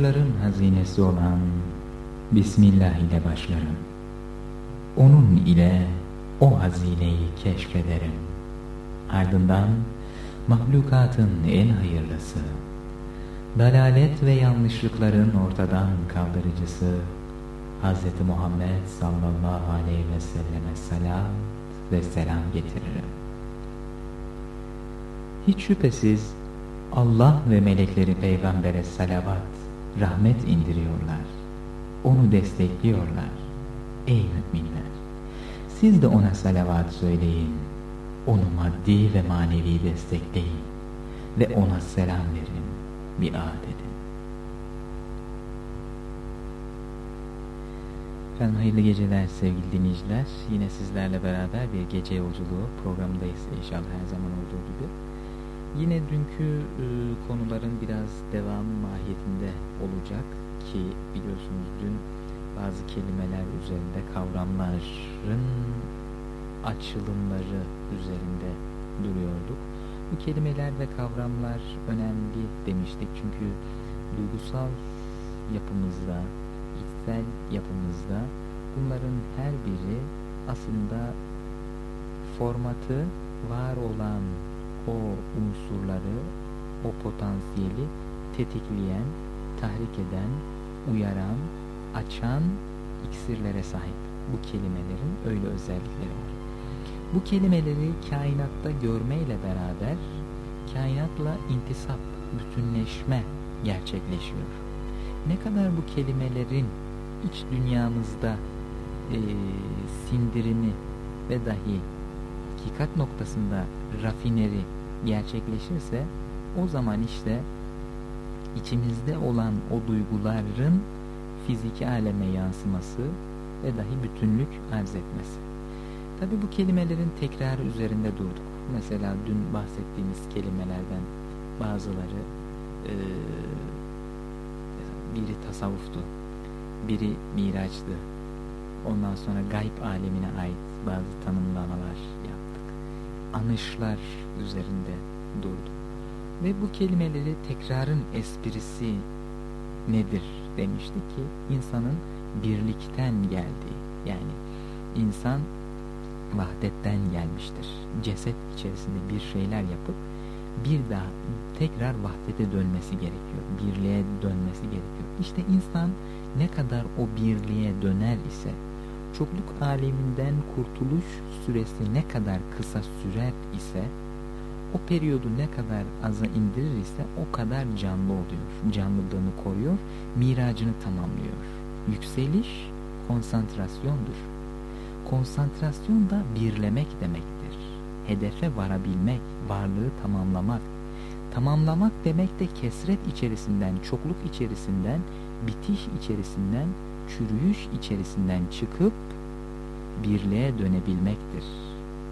Sırların hazinesi olan Bismillah ile başlarım. Onun ile o hazineyi keşfederim. Ardından mahlukatın en hayırlısı, dalalet ve yanlışlıkların ortadan kaldırıcısı Hz. Muhammed sallallahu aleyhi ve selleme salat ve selam getiririm. Hiç şüphesiz Allah ve melekleri peygambere salavat, rahmet indiriyorlar. Onu destekliyorlar. Ey müminler! Siz de ona salavat söyleyin. Onu maddi ve manevi destekleyin. Ve ona selam verin. Biat edin. Efendim hayırlı geceler sevgili dinleyiciler. Yine sizlerle beraber bir gece yolculuğu programındayız inşallah her zaman olduğu gibi. Yine dünkü e, konuların biraz devam mahiyetinde olacak ki biliyorsunuz dün bazı kelimeler üzerinde kavramların açılımları üzerinde duruyorduk. Bu kelimeler ve kavramlar önemli demiştik çünkü duygusal yapımızda, içsel yapımızda bunların her biri aslında formatı var olan o unsurları, o potansiyeli tetikleyen, tahrik eden, uyaran, açan iksirlere sahip. Bu kelimelerin öyle özellikleri var. Bu kelimeleri kainatta görmeyle beraber kainatla intisap, bütünleşme gerçekleşiyor. Ne kadar bu kelimelerin iç dünyamızda e, sindirimi ve dahi hakikat noktasında rafineri gerçekleşirse o zaman işte içimizde olan o duyguların fiziki aleme yansıması ve dahi bütünlük arz etmesi. Tabi bu kelimelerin tekrarı üzerinde durduk. Mesela dün bahsettiğimiz kelimelerden bazıları e, biri tasavvuftu, biri miraçtı. Ondan sonra gayb alemine ait bazı tanımlamalar yaptık. Anışlar üzerinde durduk. Ve bu kelimeleri tekrarın esprisi nedir demiştik ki insanın birlikten geldiği yani insan vahdetten gelmiştir. Ceset içerisinde bir şeyler yapıp bir daha tekrar vahdete dönmesi gerekiyor. Birliğe dönmesi gerekiyor. İşte insan ne kadar o birliğe döner ise çokluk aleminden kurtuluş süresi ne kadar kısa sürer ise o periyodu ne kadar aza indirir ise o kadar canlı oluyor. Canlılığını koruyor, miracını tamamlıyor. Yükseliş konsantrasyondur. Konsantrasyon da birlemek demektir. Hedefe varabilmek, varlığı tamamlamak. Tamamlamak demek de kesret içerisinden, çokluk içerisinden, bitiş içerisinden, çürüyüş içerisinden çıkıp birliğe dönebilmektir.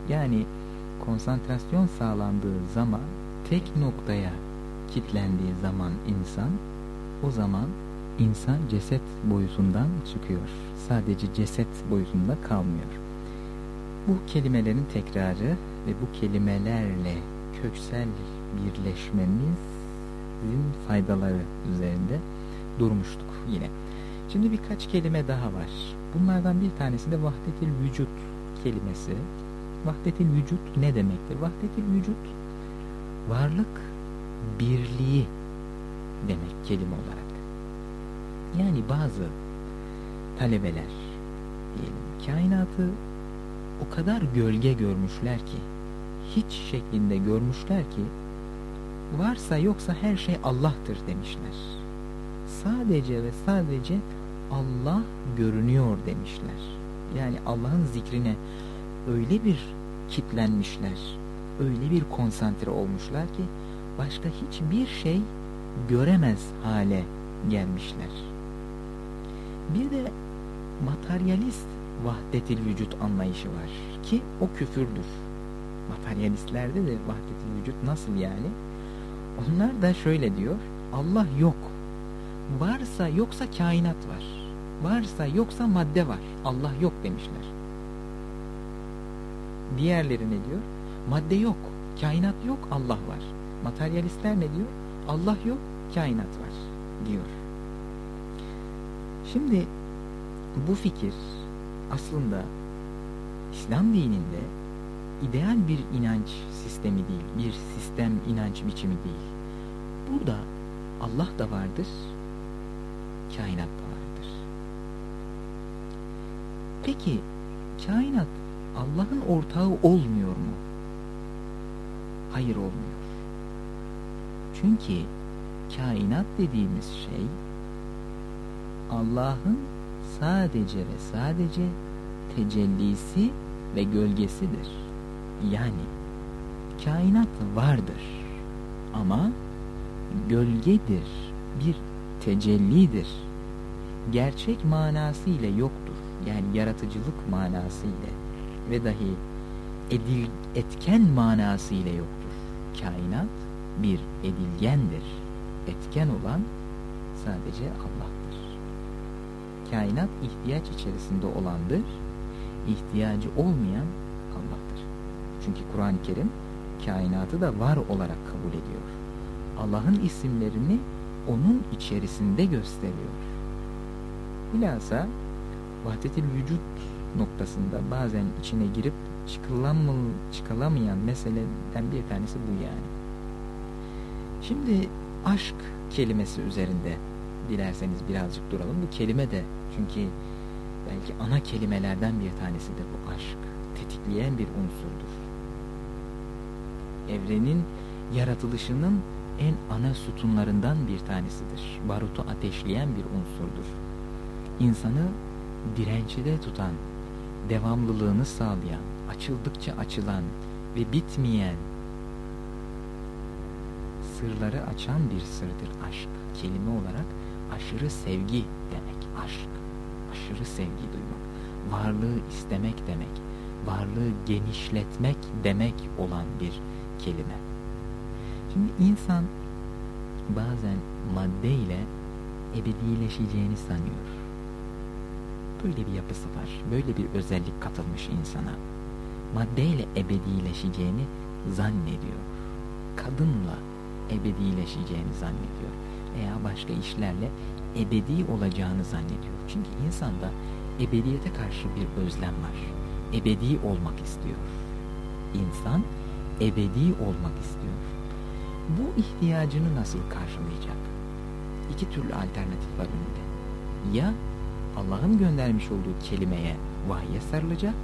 Yani konsantrasyon sağlandığı zaman tek noktaya kitlendiği zaman insan o zaman insan ceset boyutundan çıkıyor. Sadece ceset boyutunda kalmıyor. Bu kelimelerin tekrarı ve bu kelimelerle köksel birleşmemizin faydaları üzerinde durmuştuk yine. Şimdi birkaç kelime daha var. Bunlardan bir tanesi de vahdetil vücut kelimesi. Vahdetil vücut ne demektir? Vahdetil vücut varlık birliği demek kelime olarak. Yani bazı talebeler diyelim kainatı o kadar gölge görmüşler ki hiç şeklinde görmüşler ki varsa yoksa her şey Allah'tır demişler. Sadece ve sadece Allah görünüyor demişler. Yani Allah'ın zikrine öyle bir kitlenmişler, öyle bir konsantre olmuşlar ki başka hiçbir şey göremez hale gelmişler. Bir de materyalist vahdetil vücut anlayışı var ki o küfürdür. Materyalistlerde de vahdetil vücut nasıl yani? Onlar da şöyle diyor, Allah yok. Varsa yoksa kainat var. Varsa yoksa madde var. Allah yok demişler. Diğerleri ne diyor? Madde yok, kainat yok, Allah var. Materyalistler ne diyor? Allah yok, kainat var diyor. Şimdi bu fikir aslında İslam dininde ideal bir inanç sistemi değil, bir sistem inanç biçimi değil. Burada Allah da vardır, kainat da vardır. Peki kainat Allah'ın ortağı olmuyor mu? Hayır olmuyor. Çünkü kainat dediğimiz şey Allah'ın sadece ve sadece tecellisi ve gölgesidir. Yani kainat vardır ama gölgedir, bir tecellidir. Gerçek manasıyla yoktur. Yani yaratıcılık manasıyla ve dahi edil, etken manasıyla yoktur. Kainat bir edilgendir. Etken olan sadece Allah'tır. Kainat ihtiyaç içerisinde olandır. İhtiyacı olmayan Allah'tır. Çünkü Kur'an-ı Kerim kainatı da var olarak kabul ediyor. Allah'ın isimlerini onun içerisinde gösteriyor. Bilhassa vahdetil vücut noktasında bazen içine girip çıkılamayan meseleden bir tanesi bu yani. Şimdi aşk kelimesi üzerinde dilerseniz birazcık duralım. Bu kelime de çünkü belki ana kelimelerden bir tanesidir bu aşk. Tetikleyen bir unsurdur. Evrenin yaratılışının en ana sütunlarından bir tanesidir. Barutu ateşleyen bir unsurdur. İnsanı dirençli tutan, devamlılığını sağlayan, açıldıkça açılan ve bitmeyen sırları açan bir sırdır aşk. Kelime olarak aşırı sevgi demek aşk. Aşırı sevgi duymak. Varlığı istemek demek. Varlığı genişletmek demek olan bir kelime. Şimdi insan bazen maddeyle ebedileşeceğini sanıyor. Böyle bir yapısı var. Böyle bir özellik katılmış insana. Maddeyle ebedileşeceğini zannediyor. Kadınla ebedileşeceğini zannediyor. Veya başka işlerle ebedi olacağını zannediyor. Çünkü insanda ebediyete karşı bir özlem var. Ebedi olmak istiyor. İnsan ebedi olmak istiyor. Bu ihtiyacını nasıl karşılayacak? İki türlü alternatif var önünde. Ya Allah'ın göndermiş olduğu kelimeye, vahye sarılacak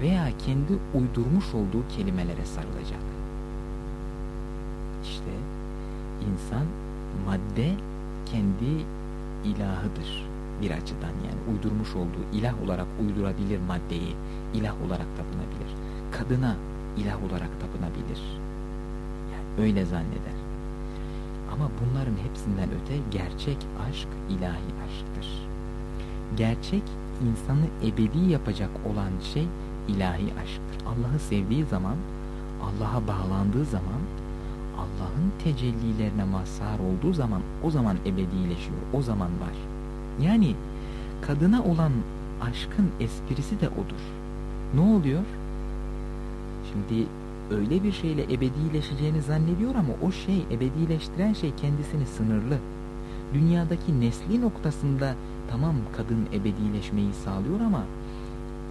veya kendi uydurmuş olduğu kelimelere sarılacak. İşte insan madde kendi ilahıdır. Bir açıdan yani uydurmuş olduğu ilah olarak uydurabilir maddeyi ilah olarak tapınabilir. Kadına ilah olarak tapınabilir. Yani öyle zanneder. Ama bunların hepsinden öte gerçek aşk ilahi aşktır gerçek insanı ebedi yapacak olan şey ilahi aşktır Allah'ı sevdiği zaman Allah'a bağlandığı zaman Allah'ın tecellilerine mazhar olduğu zaman o zaman ebedileşiyor. O zaman var. Yani kadına olan aşkın esprisi de odur. Ne oluyor? Şimdi öyle bir şeyle ebedileşeceğini zannediyor ama o şey ebedileştiren şey kendisini sınırlı. Dünyadaki nesli noktasında tamam kadın ebedileşmeyi sağlıyor ama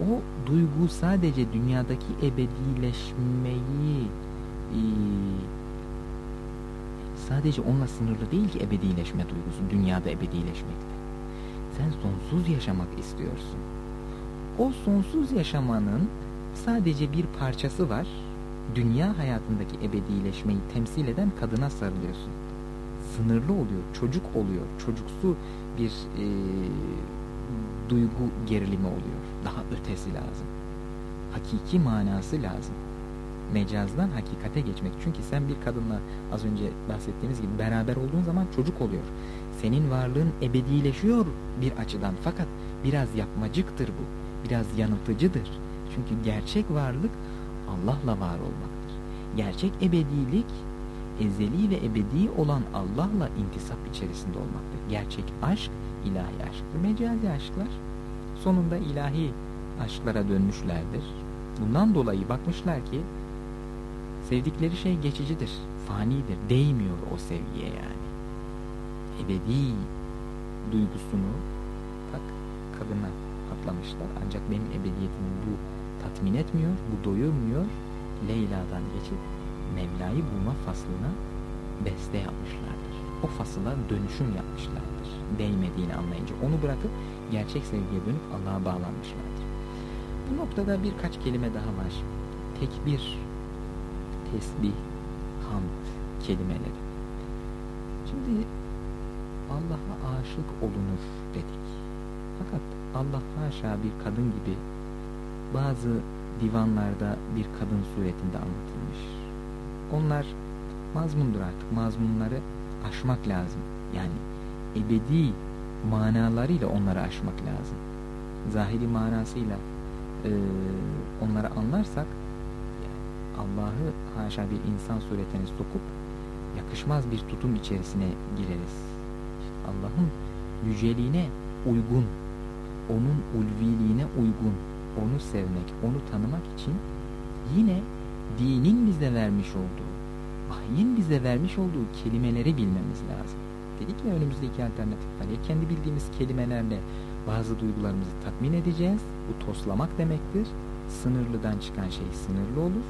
o duygu sadece dünyadaki ebedileşmeyi e, sadece onunla sınırlı değil ki ebedileşme duygusu, dünyada ebedileşmekte. Sen sonsuz yaşamak istiyorsun. O sonsuz yaşamanın sadece bir parçası var. Dünya hayatındaki ebedileşmeyi temsil eden kadına sarılıyorsun. Sınırlı oluyor, çocuk oluyor, çocuksu bir e, duygu gerilimi oluyor. Daha ötesi lazım. Hakiki manası lazım mecazdan hakikate geçmek. Çünkü sen bir kadınla az önce bahsettiğimiz gibi beraber olduğun zaman çocuk oluyor. Senin varlığın ebedileşiyor bir açıdan fakat biraz yapmacıktır bu. Biraz yanıltıcıdır. Çünkü gerçek varlık Allah'la var olmaktır. Gerçek ebedilik ezeli ve ebedi olan Allah'la intisap içerisinde olmaktır. Gerçek aşk ilahi aşktır. Mecazi aşklar sonunda ilahi aşklara dönmüşlerdir. Bundan dolayı bakmışlar ki Sevdikleri şey geçicidir, fanidir, değmiyor o sevgiye yani. Ebedi duygusunu tak kadına patlamışlar. Ancak benim ebediyetimi bu tatmin etmiyor, bu doyurmuyor. Leyla'dan geçip Mevla'yı bulma faslına beste yapmışlardır. O fasıla dönüşüm yapmışlardır. Değmediğini anlayınca onu bırakıp gerçek sevgiye dönüp Allah'a bağlanmışlardır. Bu noktada birkaç kelime daha var. Tekbir, tesbih, hamd kelimeleri. Şimdi Allah'a aşık olunur dedik. Fakat Allah haşa bir kadın gibi bazı divanlarda bir kadın suretinde anlatılmış. Onlar mazmundur artık. Mazmunları aşmak lazım. Yani ebedi manalarıyla onları aşmak lazım. Zahiri manasıyla e, onları anlarsak Allah'ı haşa bir insan suretine sokup yakışmaz bir tutum içerisine gireriz. Allah'ın yüceliğine uygun, onun ulviliğine uygun, onu sevmek, onu tanımak için yine dinin bize vermiş olduğu, vahyin bize vermiş olduğu kelimeleri bilmemiz lazım. Dedik ya önümüzde iki alternatif var. Ya kendi bildiğimiz kelimelerle bazı duygularımızı tatmin edeceğiz. Bu toslamak demektir. Sınırlıdan çıkan şey sınırlı olur.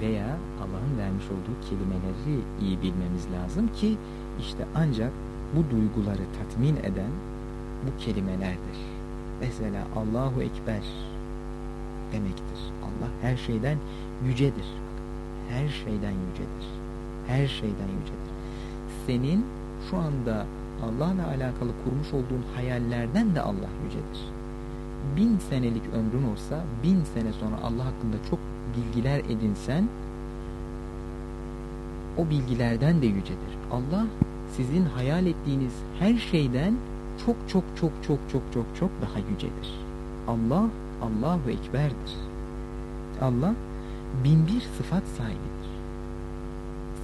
Veya Allah'ın vermiş olduğu kelimeleri iyi bilmemiz lazım ki işte ancak bu duyguları tatmin eden bu kelimelerdir. Mesela Allahu Ekber demektir. Allah her şeyden yücedir. Her şeyden yücedir. Her şeyden yücedir. Senin şu anda Allah'la alakalı kurmuş olduğun hayallerden de Allah yücedir. Bin senelik ömrün olsa, bin sene sonra Allah hakkında çok bilgiler edinsen, o bilgilerden de yücedir. Allah sizin hayal ettiğiniz her şeyden çok çok çok çok çok çok çok daha yücedir. Allah Allahu Ekber'dir. Allah bin bir sıfat sahibidir.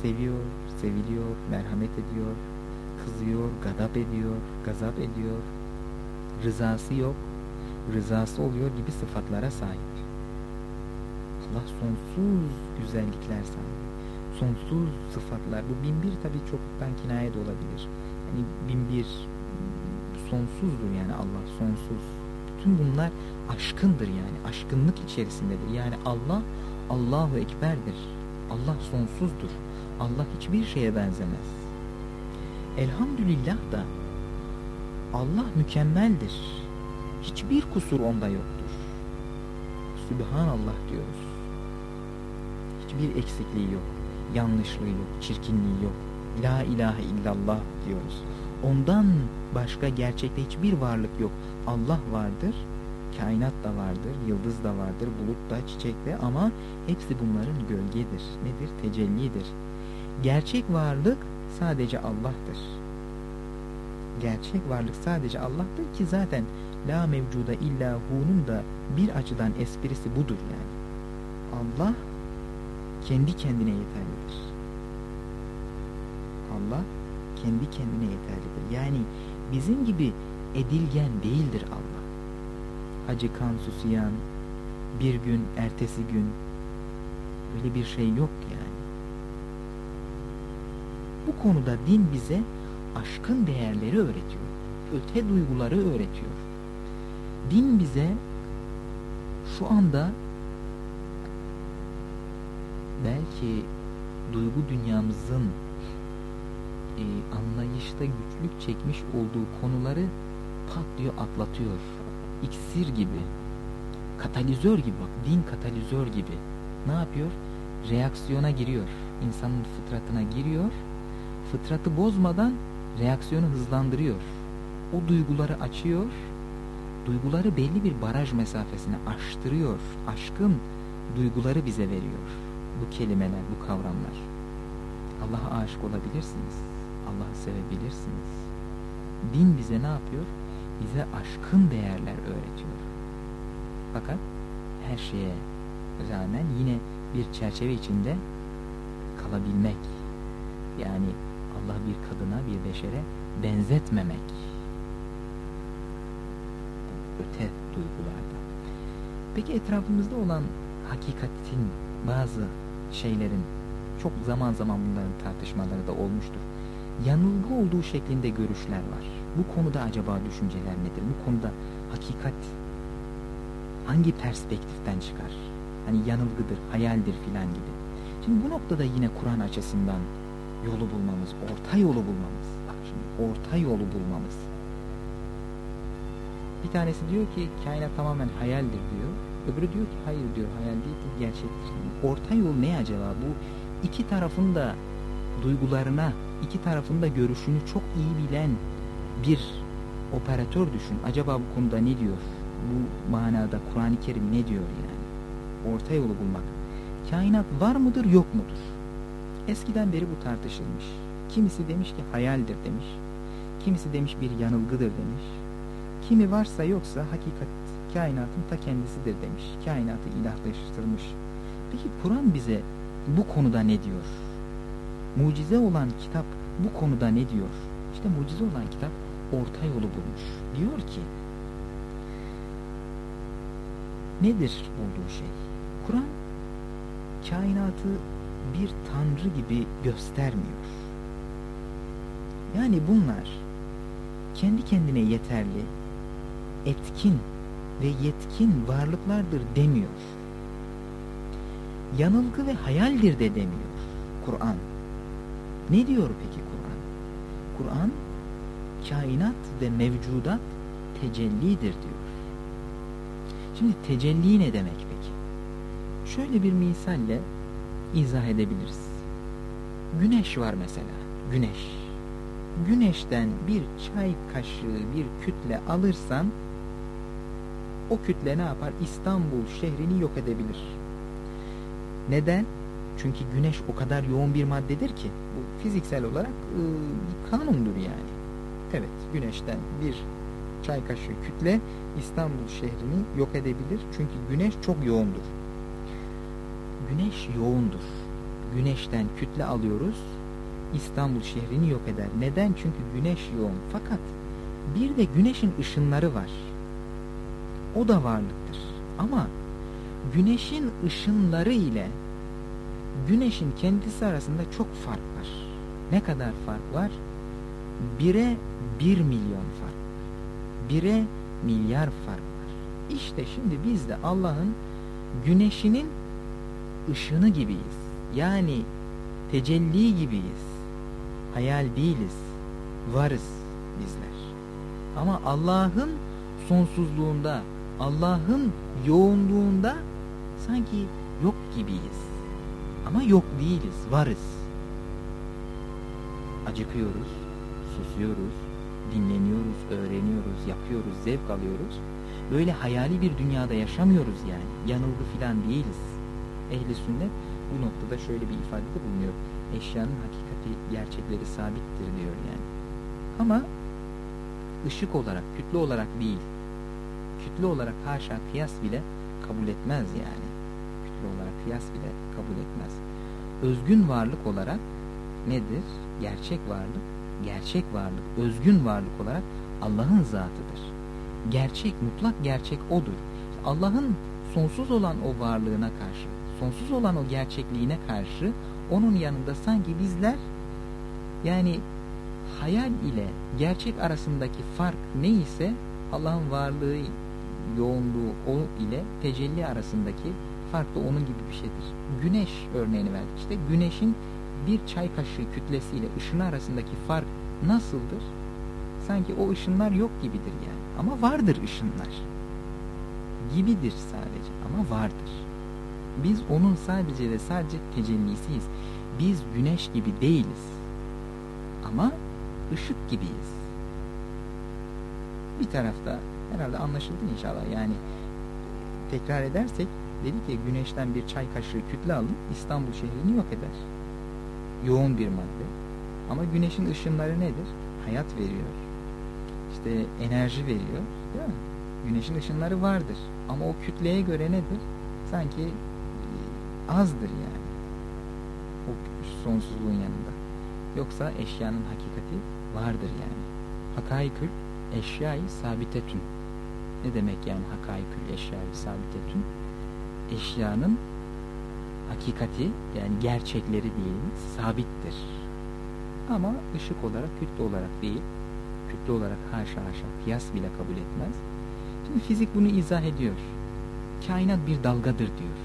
Seviyor, seviliyor, merhamet ediyor, kızıyor, gadap ediyor, gazap ediyor. Rızası yok, rızası oluyor gibi sıfatlara sahip. Allah sonsuz güzellikler sahibi. Sonsuz sıfatlar. Bu bin bir tabi çoktan kinaye de olabilir. Yani bin bir sonsuzdur yani Allah sonsuz. Bütün bunlar aşkındır yani. Aşkınlık içerisindedir. Yani Allah Allahu Ekber'dir. Allah sonsuzdur. Allah hiçbir şeye benzemez. Elhamdülillah da Allah mükemmeldir. Hiçbir kusur onda yoktur. Sübhanallah diyoruz. Hiçbir eksikliği yok, yanlışlığı yok, çirkinliği yok. La ilahe illallah diyoruz. Ondan başka gerçekte hiçbir varlık yok. Allah vardır, kainat da vardır, yıldız da vardır, bulut da, çiçek de ama hepsi bunların gölgedir. Nedir? Tecellidir. Gerçek varlık sadece Allah'tır. Gerçek varlık sadece Allah'tır ki zaten la mevcuda illa hu'nun da bir açıdan esprisi budur yani. Allah kendi kendine yeterlidir. Allah kendi kendine yeterlidir. Yani bizim gibi edilgen değildir Allah. Acıkan, susayan, bir gün, ertesi gün böyle bir şey yok yani. Bu konuda din bize aşkın değerleri öğretiyor. Öte duyguları öğretiyor. Din bize şu anda belki duygu dünyamızın e, anlayışta güçlük çekmiş olduğu konuları pat diyor atlatıyor. İksir gibi, katalizör gibi bak, din katalizör gibi. Ne yapıyor? Reaksiyona giriyor. İnsanın fıtratına giriyor. Fıtratı bozmadan reaksiyonu hızlandırıyor. O duyguları açıyor. Duyguları belli bir baraj mesafesine aştırıyor. Aşkın duyguları bize veriyor. Bu kelimeler, bu kavramlar. Allah'a aşık olabilirsiniz. Allah'ı sevebilirsiniz. Din bize ne yapıyor? Bize aşkın değerler öğretiyor. Fakat her şeye rağmen yine bir çerçeve içinde kalabilmek. Yani Allah bir kadına, bir beşere benzetmemek. Öte duygularda. Peki etrafımızda olan hakikatin bazı şeylerin çok zaman zaman bunların tartışmaları da olmuştur. yanılgı olduğu şeklinde görüşler var. Bu konuda acaba düşünceler nedir? Bu konuda hakikat hangi perspektiften çıkar? Hani yanılgıdır, hayaldir filan gibi. Şimdi bu noktada yine Kur'an açısından yolu bulmamız, orta yolu bulmamız. Bak şimdi orta yolu bulmamız. Bir tanesi diyor ki kainat tamamen hayaldir diyor. Öbürü diyor ki hayır diyor hayal değil gerçektir. Orta yol ne acaba? Bu iki tarafın da duygularına, iki tarafın da görüşünü çok iyi bilen bir operatör düşün. Acaba bu konuda ne diyor? Bu manada Kur'an-ı Kerim ne diyor yani? Orta yolu bulmak. Kainat var mıdır yok mudur? Eskiden beri bu tartışılmış. Kimisi demiş ki hayaldir demiş. Kimisi demiş bir yanılgıdır demiş. Kimi varsa yoksa hakikat kainatın ta kendisidir demiş. Kainatı ilahlaştırmış. Peki Kur'an bize bu konuda ne diyor? Mucize olan kitap bu konuda ne diyor? İşte mucize olan kitap orta yolu bulmuş. Diyor ki nedir bulduğu şey? Kur'an kainatı bir tanrı gibi göstermiyor. Yani bunlar kendi kendine yeterli, etkin ve yetkin varlıklardır demiyor. Yanılgı ve hayaldir de demiyor Kur'an. Ne diyor peki Kur'an? Kur'an kainat ve mevcudat tecellidir diyor. Şimdi tecelli ne demek peki? Şöyle bir misalle izah edebiliriz. Güneş var mesela. Güneş. Güneşten bir çay kaşığı bir kütle alırsan o kütle ne yapar? İstanbul şehrini yok edebilir. Neden? Çünkü güneş o kadar yoğun bir maddedir ki bu fiziksel olarak e, kanundur yani. Evet güneşten bir çay kaşığı kütle İstanbul şehrini yok edebilir. Çünkü güneş çok yoğundur. Güneş yoğundur. Güneşten kütle alıyoruz. İstanbul şehrini yok eder. Neden? Çünkü güneş yoğun. Fakat bir de güneşin ışınları var. O da varlıktır. Ama güneşin ışınları ile güneşin kendisi arasında çok fark var. Ne kadar fark var? Bire bir milyon fark. Bire milyar fark var. İşte şimdi biz de Allah'ın güneşinin ışını gibiyiz. Yani tecelli gibiyiz. Hayal değiliz. Varız bizler. Ama Allah'ın sonsuzluğunda, Allah'ın yoğunluğunda sanki yok gibiyiz. Ama yok değiliz, varız. Acıkıyoruz, susuyoruz, dinleniyoruz, öğreniyoruz, yapıyoruz, zevk alıyoruz. Böyle hayali bir dünyada yaşamıyoruz yani. Yanılgı filan değiliz. Ehli sünnet bu noktada şöyle bir ifadede bulunuyor. Eşyanın hakikati, gerçekleri sabittir diyor yani. Ama ışık olarak, kütle olarak değil. Kütle olarak haşa kıyas bile kabul etmez yani. Kütle olarak kıyas bile kabul etmez. Özgün varlık olarak nedir? Gerçek varlık, gerçek varlık, özgün varlık olarak Allah'ın zatıdır. Gerçek, mutlak gerçek odur. Allah'ın sonsuz olan o varlığına karşı, sonsuz olan o gerçekliğine karşı onun yanında sanki bizler yani hayal ile gerçek arasındaki fark neyse Allah'ın varlığı, yoğunluğu o ile tecelli arasındaki fark da onun gibi bir şeydir. Güneş örneğini verdik. İşte güneşin bir çay kaşığı kütlesiyle ışını arasındaki fark nasıldır? Sanki o ışınlar yok gibidir yani. Ama vardır ışınlar. Gibidir sadece ama vardır. Biz onun sadece ve sadece tecellisiyiz. Biz güneş gibi değiliz. Ama ışık gibiyiz. Bir tarafta herhalde anlaşıldı inşallah yani tekrar edersek dedi ki güneşten bir çay kaşığı kütle alın İstanbul şehrini yok eder. Yoğun bir madde. Ama güneşin ışınları nedir? Hayat veriyor. İşte enerji veriyor. Değil mi? Güneşin ışınları vardır. Ama o kütleye göre nedir? Sanki azdır yani. O sonsuzluğun yanında. Yoksa eşyanın hakikati vardır yani. Hakaikül eşyayı sabitetün. Ne demek yani hakaikül eşyayı sabitetün? Eşyanın hakikati yani gerçekleri diyelim sabittir. Ama ışık olarak, kütle olarak değil. Kütle olarak haşa haşa kıyas bile kabul etmez. Şimdi fizik bunu izah ediyor. Kainat bir dalgadır diyor.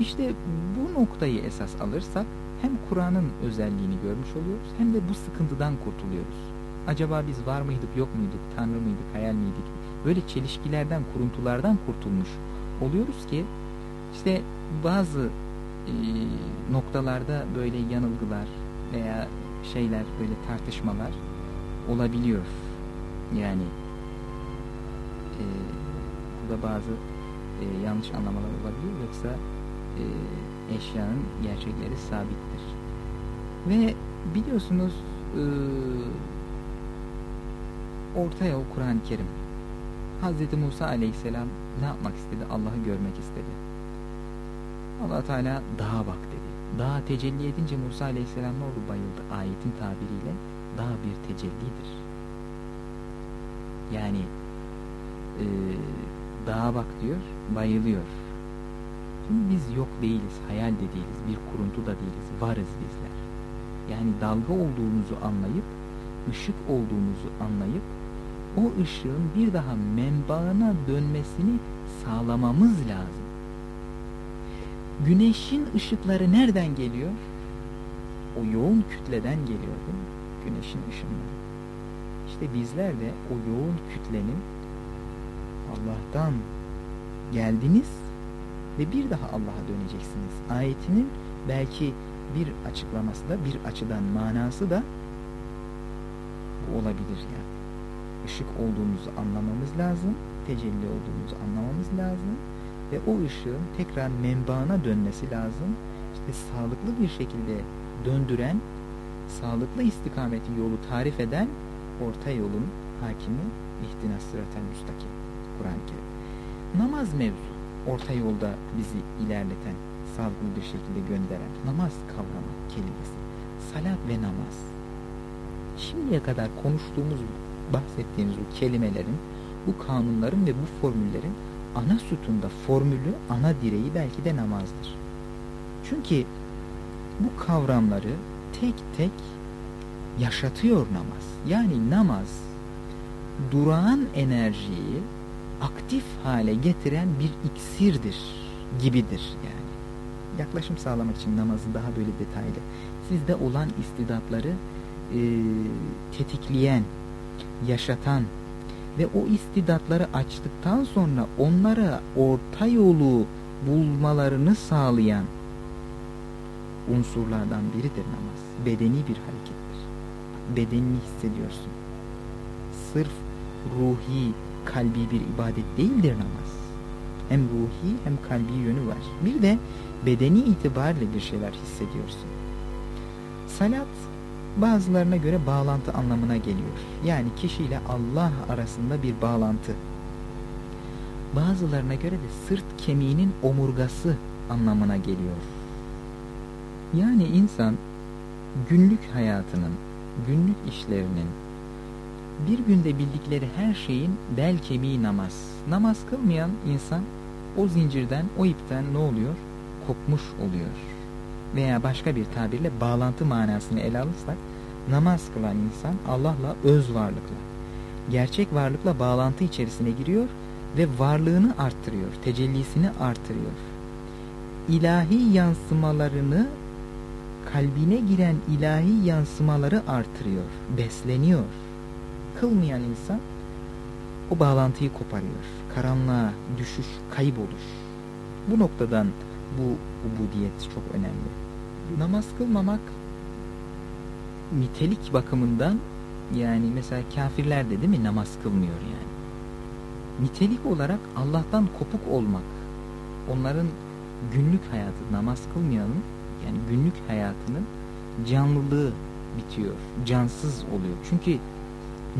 İşte bu noktayı esas alırsak hem Kur'an'ın özelliğini görmüş oluyoruz hem de bu sıkıntıdan kurtuluyoruz. Acaba biz var mıydık yok muyduk, tanrı mıydık, hayal miydik? Böyle çelişkilerden, kuruntulardan kurtulmuş oluyoruz ki işte bazı e, noktalarda böyle yanılgılar veya şeyler böyle tartışmalar olabiliyor. Yani e, burada bazı e, yanlış anlamalar olabiliyor yoksa e, eşyanın gerçekleri sabittir. Ve biliyorsunuz e, orta yol Kur'an-ı Kerim. Hz. Musa aleyhisselam ne yapmak istedi? Allah'ı görmek istedi. Allah Teala dağa bak dedi. Dağa tecelli edince Musa aleyhisselam ne oldu? Bayıldı. Ayetin tabiriyle dağ bir tecellidir. Yani e, dağa bak diyor, bayılıyor. Şimdi biz yok değiliz, hayal de değiliz, bir kuruntu da değiliz, varız bizler. Yani dalga olduğumuzu anlayıp, ışık olduğumuzu anlayıp, o ışığın bir daha menbaına dönmesini sağlamamız lazım. Güneşin ışıkları nereden geliyor? O yoğun kütleden geliyor değil mi? Güneşin ışınları. İşte bizler de o yoğun kütlenin Allah'tan geldiniz ve bir daha Allah'a döneceksiniz. Ayetinin belki bir açıklaması da bir açıdan manası da bu olabilir yani. Işık olduğumuzu anlamamız lazım, tecelli olduğumuzu anlamamız lazım ve o ışığın tekrar menbaına dönmesi lazım. İşte sağlıklı bir şekilde döndüren, sağlıklı istikameti yolu tarif eden orta yolun hakimi ihtina sıratel müstakim Kur'an-ı Kerim. Namaz mevzu orta yolda bizi ilerleten, sağlıklı bir şekilde gönderen namaz kavramı kelimesi. Salat ve namaz. Şimdiye kadar konuştuğumuz, bahsettiğimiz bu kelimelerin, bu kanunların ve bu formüllerin ana sütunda formülü, ana direği belki de namazdır. Çünkü bu kavramları tek tek yaşatıyor namaz. Yani namaz durağan enerjiyi aktif hale getiren bir iksirdir gibidir yani. Yaklaşım sağlamak için namazı daha böyle detaylı. Sizde olan istidatları e, tetikleyen, yaşatan ve o istidatları açtıktan sonra onlara orta yolu bulmalarını sağlayan unsurlardan biridir namaz. Bedeni bir harekettir. Bedenini hissediyorsun. Sırf ruhi, kalbi bir ibadet değildir namaz. Hem ruhi hem kalbi yönü var. Bir de bedeni itibariyle bir şeyler hissediyorsun. Salat bazılarına göre bağlantı anlamına geliyor. Yani kişiyle Allah arasında bir bağlantı. Bazılarına göre de sırt kemiğinin omurgası anlamına geliyor. Yani insan günlük hayatının, günlük işlerinin, bir günde bildikleri her şeyin bel kemiği namaz. Namaz kılmayan insan o zincirden, o ipten ne oluyor? Kopmuş oluyor. Veya başka bir tabirle bağlantı manasını ele alırsak, namaz kılan insan Allah'la öz varlıkla, gerçek varlıkla bağlantı içerisine giriyor ve varlığını arttırıyor, tecellisini artırıyor. İlahi yansımalarını kalbine giren ilahi yansımaları artırıyor, besleniyor kılmayan insan o bağlantıyı koparıyor. Karanlığa düşüş, kayıp olur. Bu noktadan bu ubudiyet çok önemli. Namaz kılmamak nitelik bakımından yani mesela kafirler de değil mi namaz kılmıyor yani. Nitelik olarak Allah'tan kopuk olmak. Onların günlük hayatı namaz kılmayanın yani günlük hayatının canlılığı bitiyor. Cansız oluyor. Çünkü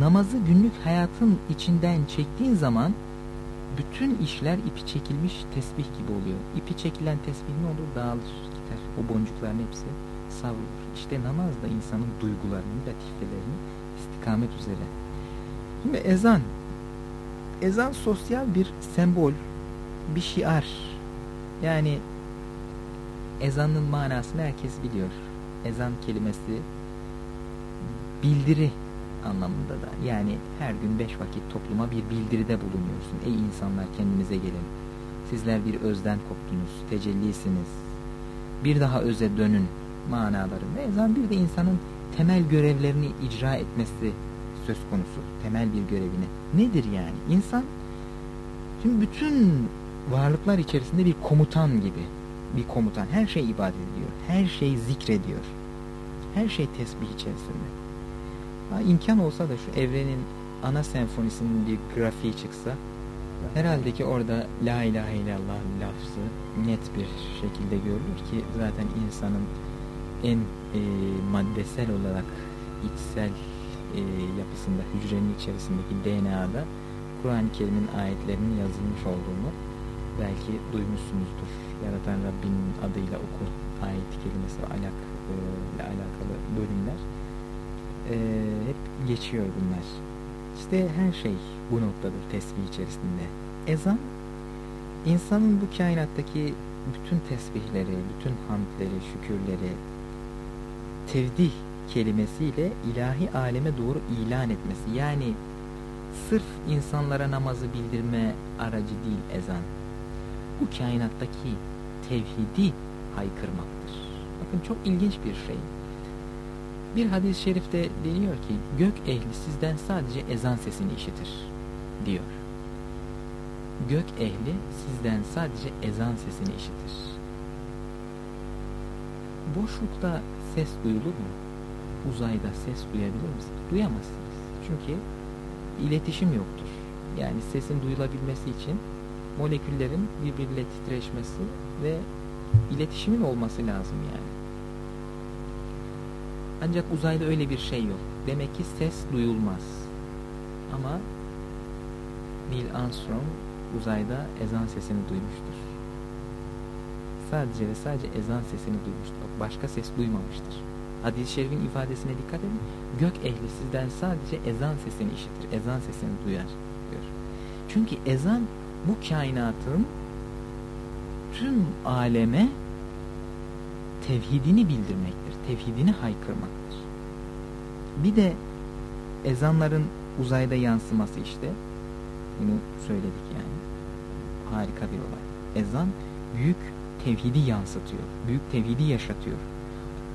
namazı günlük hayatın içinden çektiğin zaman bütün işler ipi çekilmiş tesbih gibi oluyor. İpi çekilen tesbih ne olur? Dağılır, gider. O boncukların hepsi savrulur. İşte namaz da insanın duygularını, latifelerini istikamet üzere. Şimdi ezan. Ezan sosyal bir sembol, bir şiar. Yani ezanın manasını herkes biliyor. Ezan kelimesi bildiri anlamında da. Yani her gün beş vakit topluma bir bildiride bulunuyorsun. Ey insanlar kendinize gelin. Sizler bir özden koptunuz, tecellisiniz. Bir daha öze dönün manalarında. Ezan bir de insanın temel görevlerini icra etmesi söz konusu. Temel bir görevini. Nedir yani? İnsan tüm bütün varlıklar içerisinde bir komutan gibi. Bir komutan. Her şey ibadet ediyor. Her şey zikrediyor. Her şey tesbih içerisinde. Ha, imkan olsa da şu evrenin ana senfonisinin bir grafiği çıksa herhalde ki orada La ilahe illallah lafzı net bir şekilde görülür ki zaten insanın en e, maddesel olarak içsel e, yapısında hücrenin içerisindeki DNA'da Kur'an-ı Kerim'in ayetlerinin yazılmış olduğunu belki duymuşsunuzdur. Yaratan Rabbinin adıyla oku ayet kelimesi alak e, ile alakalı bölümler e, hep geçiyor bunlar. İşte her şey bu noktadır tesbih içerisinde. Ezan insanın bu kainattaki bütün tesbihleri, bütün hamdleri, şükürleri tevdih kelimesiyle ilahi aleme doğru ilan etmesi. Yani sırf insanlara namazı bildirme aracı değil ezan. Bu kainattaki tevhidi haykırmaktır. Bakın çok ilginç bir şey. Bir hadis-i şerifte deniyor ki gök ehli sizden sadece ezan sesini işitir diyor. Gök ehli sizden sadece ezan sesini işitir. Boşlukta ses duyulur mu? Uzayda ses duyabilir misiniz? Duyamazsınız. Çünkü iletişim yoktur. Yani sesin duyulabilmesi için moleküllerin birbiriyle titreşmesi ve iletişimin olması lazım yani. Ancak uzayda öyle bir şey yok. Demek ki ses duyulmaz. Ama Neil Armstrong uzayda ezan sesini duymuştur. Sadece ve sadece ezan sesini duymuştur. Başka ses duymamıştır. Hadis-i şerifin ifadesine dikkat edin. Gök ehli sizden sadece ezan sesini işitir. Ezan sesini duyar diyor. Çünkü ezan bu kainatın tüm aleme tevhidini bildirmektir. Tevhidini haykırmaktır. Bir de ezanların uzayda yansıması işte. Bunu söyledik yani. Harika bir olay. Ezan büyük tevhidi yansıtıyor. Büyük tevhidi yaşatıyor.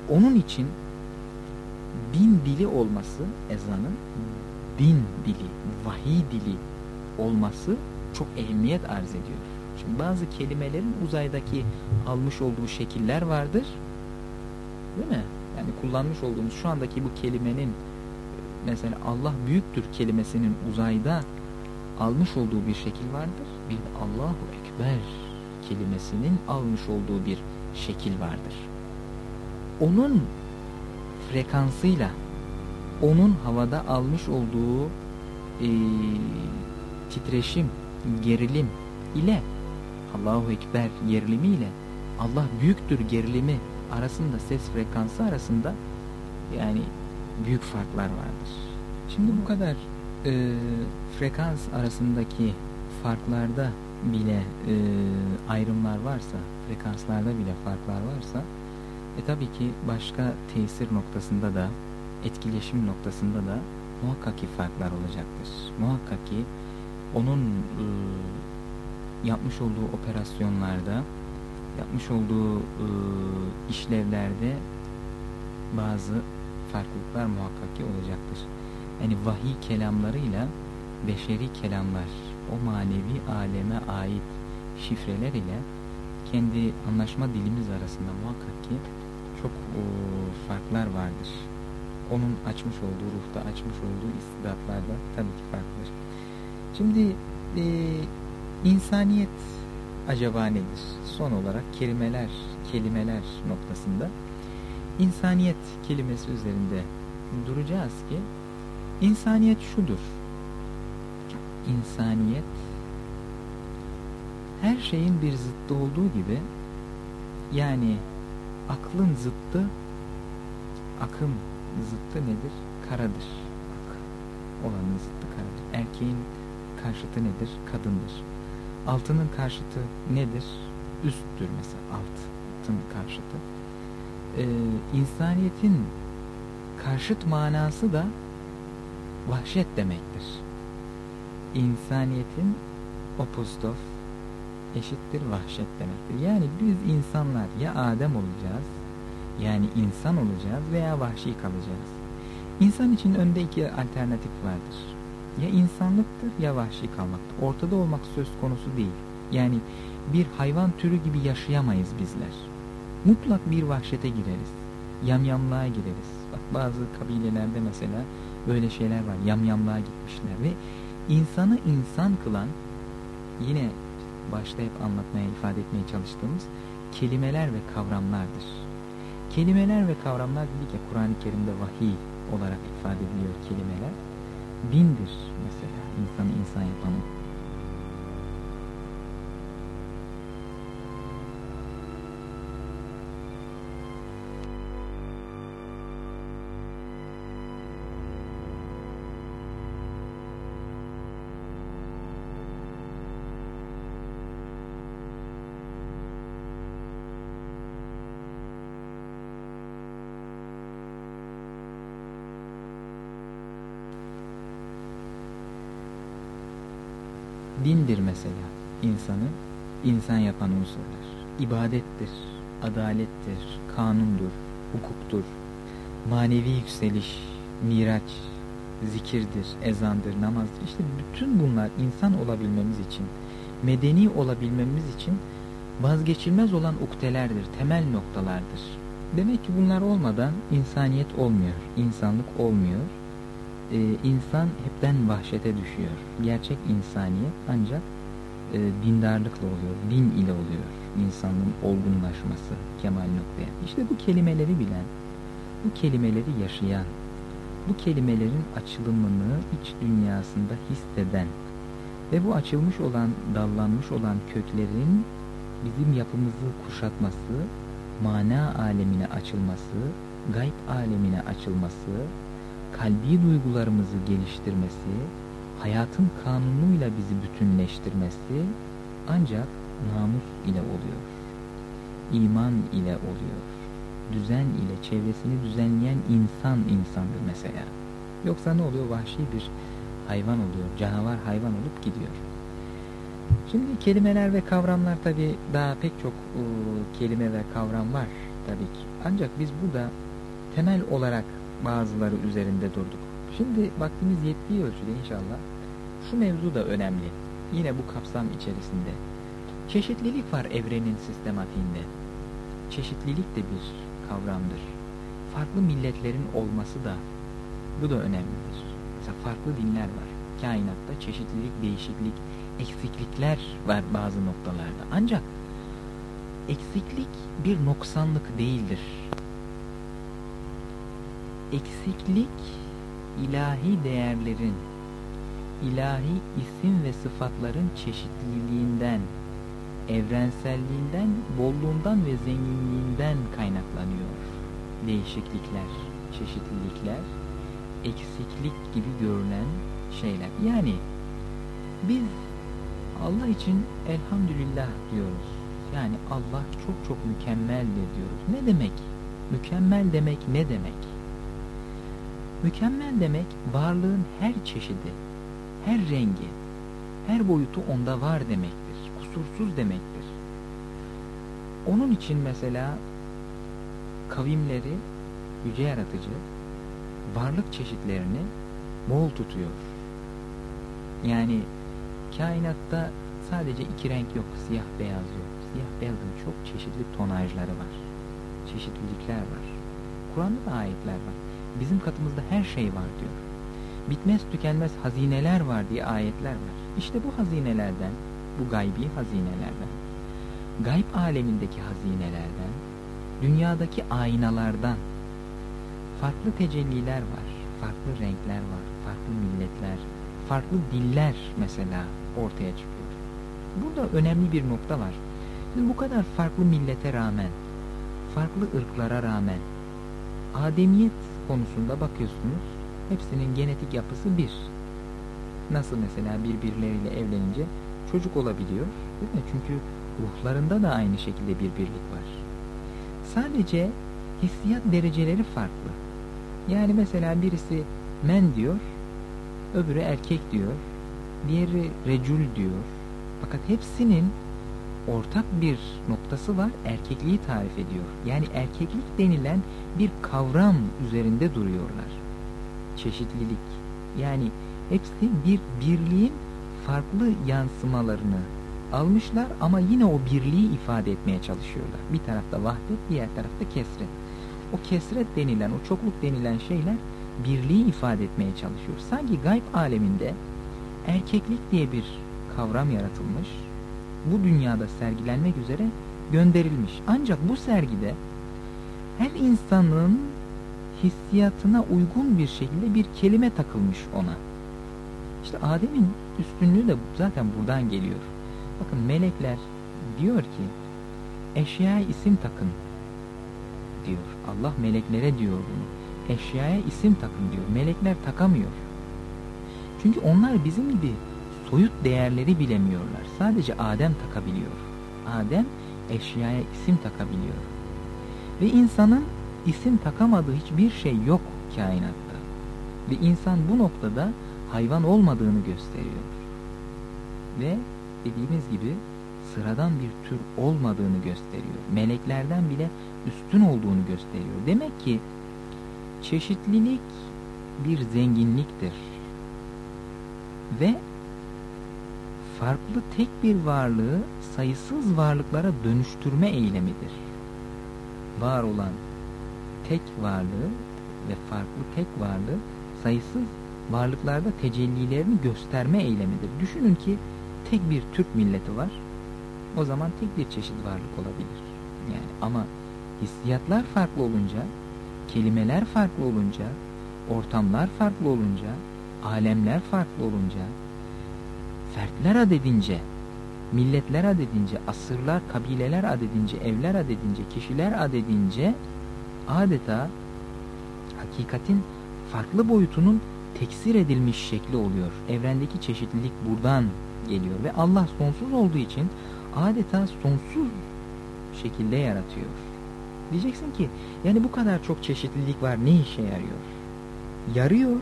Onun için bin dili olması ezanın din dili, vahiy dili olması çok ehemmiyet arz ediyor. Şimdi bazı kelimelerin uzaydaki almış olduğu şekiller vardır. Değil mi? Yani kullanmış olduğumuz şu andaki bu kelimenin mesela Allah büyüktür kelimesinin uzayda almış olduğu bir şekil vardır. Bir de Allahu Ekber kelimesinin almış olduğu bir şekil vardır. Onun frekansıyla onun havada almış olduğu e, titreşim, gerilim ile Allahu Ekber gerilimi ile Allah büyüktür gerilimi arasında ses frekansı arasında yani büyük farklar vardır. Şimdi bu kadar e, frekans arasındaki farklarda bile e, ayrımlar varsa, frekanslarda bile farklar varsa e tabii ki başka tesir noktasında da etkileşim noktasında da muhakkak ki farklar olacaktır. Muhakkak ki onun e, yapmış olduğu operasyonlarda, yapmış olduğu e, işlevlerde bazı farklılıklar muhakkak ki olacaktır. Yani vahiy kelamlarıyla beşeri kelamlar, o manevi aleme ait şifreler ile kendi anlaşma dilimiz arasında muhakkak ki çok o, farklar vardır. Onun açmış olduğu, ruhta açmış olduğu istidatlarda tabii ki farklıdır. Şimdi e, insaniyet acaba nedir? Son olarak kelimeler, kelimeler noktasında insaniyet kelimesi üzerinde duracağız ki insaniyet şudur. İnsaniyet her şeyin bir zıttı olduğu gibi yani aklın zıttı akım zıttı nedir? Karadır. Olanın zıttı karadır. Erkeğin karşıtı nedir? Kadındır. Altının karşıtı nedir? Üsttür mesela altın karşıtı. Ee, insaniyetin karşıt manası da vahşet demektir. İnsaniyetin opposite of eşittir vahşet demektir. Yani biz insanlar ya Adem olacağız yani insan olacağız veya vahşi kalacağız. İnsan için önde iki alternatif vardır. Ya insanlıktır ya vahşi kalmaktır. Ortada olmak söz konusu değil. Yani bir hayvan türü gibi yaşayamayız bizler. Mutlak bir vahşete gireriz. Yamyamlığa gireriz. Bak bazı kabilelerde mesela böyle şeyler var. Yamyamlığa gitmişler ve insanı insan kılan yine başta hep anlatmaya, ifade etmeye çalıştığımız kelimeler ve kavramlardır. Kelimeler ve kavramlar dedik ya Kur'an-ı Kerim'de vahiy olarak ifade ediliyor kelimeler. Dindir mesela insanı insan yapan dindir mesela insanı insan yapan unsurlar. İbadettir, adalettir, kanundur, hukuktur, manevi yükseliş, miraç, zikirdir, ezandır, namazdır. İşte bütün bunlar insan olabilmemiz için, medeni olabilmemiz için vazgeçilmez olan uktelerdir, temel noktalardır. Demek ki bunlar olmadan insaniyet olmuyor, insanlık olmuyor e, insan hepten vahşete düşüyor. Gerçek insaniyet ancak e, dindarlıkla oluyor, din ile oluyor. İnsanın olgunlaşması kemal noktaya. İşte bu kelimeleri bilen, bu kelimeleri yaşayan, bu kelimelerin açılımını iç dünyasında hisseden ve bu açılmış olan, dallanmış olan köklerin bizim yapımızı kuşatması, mana alemine açılması, gayb alemine açılması, kalbi duygularımızı geliştirmesi, hayatın kanunuyla bizi bütünleştirmesi ancak namus ile oluyor. İman ile oluyor. Düzen ile çevresini düzenleyen insan insandır mesela. Yoksa ne oluyor? Vahşi bir hayvan oluyor. Canavar hayvan olup gidiyor. Şimdi kelimeler ve kavramlar tabi daha pek çok e, kelime ve kavram var tabii ki. Ancak biz burada temel olarak bazıları üzerinde durduk. Şimdi vaktimiz yettiği ölçüde inşallah şu mevzu da önemli. Yine bu kapsam içerisinde. Çeşitlilik var evrenin sistematiğinde. Çeşitlilik de bir kavramdır. Farklı milletlerin olması da bu da önemlidir. Mesela farklı dinler var. Kainatta çeşitlilik, değişiklik, eksiklikler var bazı noktalarda. Ancak eksiklik bir noksanlık değildir eksiklik ilahi değerlerin, ilahi isim ve sıfatların çeşitliliğinden, evrenselliğinden, bolluğundan ve zenginliğinden kaynaklanıyor. Değişiklikler, çeşitlilikler, eksiklik gibi görünen şeyler. Yani biz Allah için elhamdülillah diyoruz. Yani Allah çok çok mükemmeldir diyoruz. Ne demek? Mükemmel demek ne demek? Mükemmel demek varlığın her çeşidi, her rengi, her boyutu onda var demektir. Kusursuz demektir. Onun için mesela kavimleri yüce yaratıcı varlık çeşitlerini bol tutuyor. Yani kainatta sadece iki renk yok, siyah beyaz yok. Siyah beyazın çok çeşitli tonajları var. Çeşitlilikler var. Kur'an'da da ayetler var. Bizim katımızda her şey var diyor. Bitmez tükenmez hazineler var diye ayetler var. İşte bu hazinelerden, bu gaybi hazinelerden, gayb alemindeki hazinelerden, dünyadaki aynalardan farklı tecelliler var, farklı renkler var, farklı milletler, farklı diller mesela ortaya çıkıyor. Burada önemli bir nokta var. Siz bu kadar farklı millete rağmen, farklı ırklara rağmen, ademiyet konusunda bakıyorsunuz hepsinin genetik yapısı bir. Nasıl mesela birbirleriyle evlenince çocuk olabiliyor değil mi? Çünkü ruhlarında da aynı şekilde bir birlik var. Sadece hissiyat dereceleri farklı. Yani mesela birisi men diyor, öbürü erkek diyor, diğeri recül diyor. Fakat hepsinin ortak bir noktası var, erkekliği tarif ediyor. Yani erkeklik denilen bir kavram üzerinde duruyorlar. Çeşitlilik. Yani hepsi bir birliğin farklı yansımalarını almışlar ama yine o birliği ifade etmeye çalışıyorlar. Bir tarafta vahdet, diğer tarafta kesret. O kesret denilen, o çokluk denilen şeyler birliği ifade etmeye çalışıyor. Sanki gayb aleminde erkeklik diye bir kavram yaratılmış. Bu dünyada sergilenmek üzere gönderilmiş. Ancak bu sergide her insanın hissiyatına uygun bir şekilde bir kelime takılmış ona. İşte Adem'in üstünlüğü de zaten buradan geliyor. Bakın melekler diyor ki eşyaya isim takın diyor. Allah meleklere diyor bunu. Eşyaya isim takın diyor. Melekler takamıyor. Çünkü onlar bizim gibi soyut değerleri bilemiyorlar. Sadece Adem takabiliyor. Adem eşyaya isim takabiliyor. Ve insanın isim takamadığı hiçbir şey yok kainatta. Ve insan bu noktada hayvan olmadığını gösteriyor. Ve dediğimiz gibi sıradan bir tür olmadığını gösteriyor. Meleklerden bile üstün olduğunu gösteriyor. Demek ki çeşitlilik bir zenginliktir. Ve farklı tek bir varlığı sayısız varlıklara dönüştürme eylemidir. Var olan tek varlığı ve farklı tek varlığı sayısız varlıklarda tecellilerini gösterme eylemidir. Düşünün ki tek bir Türk milleti var. O zaman tek bir çeşit varlık olabilir. Yani ama hissiyatlar farklı olunca, kelimeler farklı olunca, ortamlar farklı olunca, alemler farklı olunca, fertler adedince, milletler adedince, asırlar, kabileler adedince, evler adedince, kişiler adedince adeta hakikatin farklı boyutunun teksir edilmiş şekli oluyor. Evrendeki çeşitlilik buradan geliyor ve Allah sonsuz olduğu için adeta sonsuz şekilde yaratıyor. Diyeceksin ki yani bu kadar çok çeşitlilik var ne işe yarıyor? Yarıyor.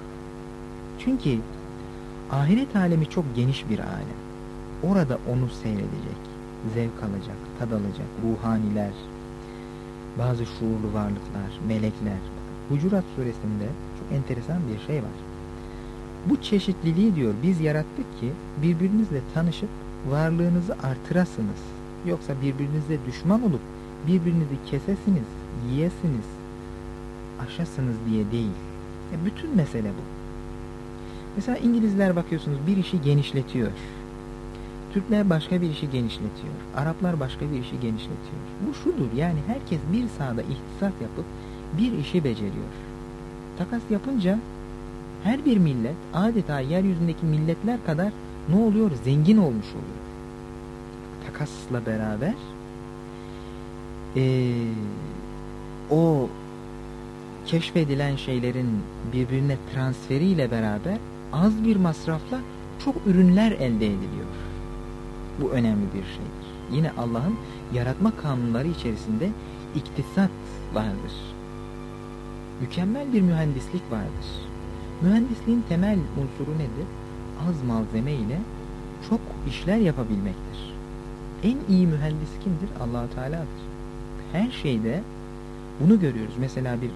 Çünkü ahiret alemi çok geniş bir alem. Orada onu seyredecek, zevk alacak, tad alacak, ruhaniler, bazı şuurlu varlıklar, melekler. Hucurat suresinde çok enteresan bir şey var. Bu çeşitliliği diyor biz yarattık ki birbirinizle tanışıp varlığınızı artırasınız. Yoksa birbirinizle düşman olup birbirinizi kesesiniz, yiyesiniz, aşasınız diye değil. E bütün mesele bu. Mesela İngilizler bakıyorsunuz bir işi genişletiyor. Türkler başka bir işi genişletiyor. Araplar başka bir işi genişletiyor. Bu şudur yani herkes bir sahada ihtisas yapıp bir işi beceriyor. Takas yapınca her bir millet adeta yeryüzündeki milletler kadar ne oluyor? Zengin olmuş oluyor. Takasla beraber ee, o keşfedilen şeylerin birbirine transferiyle beraber az bir masrafla çok ürünler elde ediliyor. Bu önemli bir şeydir. Yine Allah'ın yaratma kanunları içerisinde iktisat vardır. Mükemmel bir mühendislik vardır. Mühendisliğin temel unsuru nedir? Az malzeme ile çok işler yapabilmektir. En iyi mühendis kimdir? allah Teala'dır. Her şeyde bunu görüyoruz. Mesela bir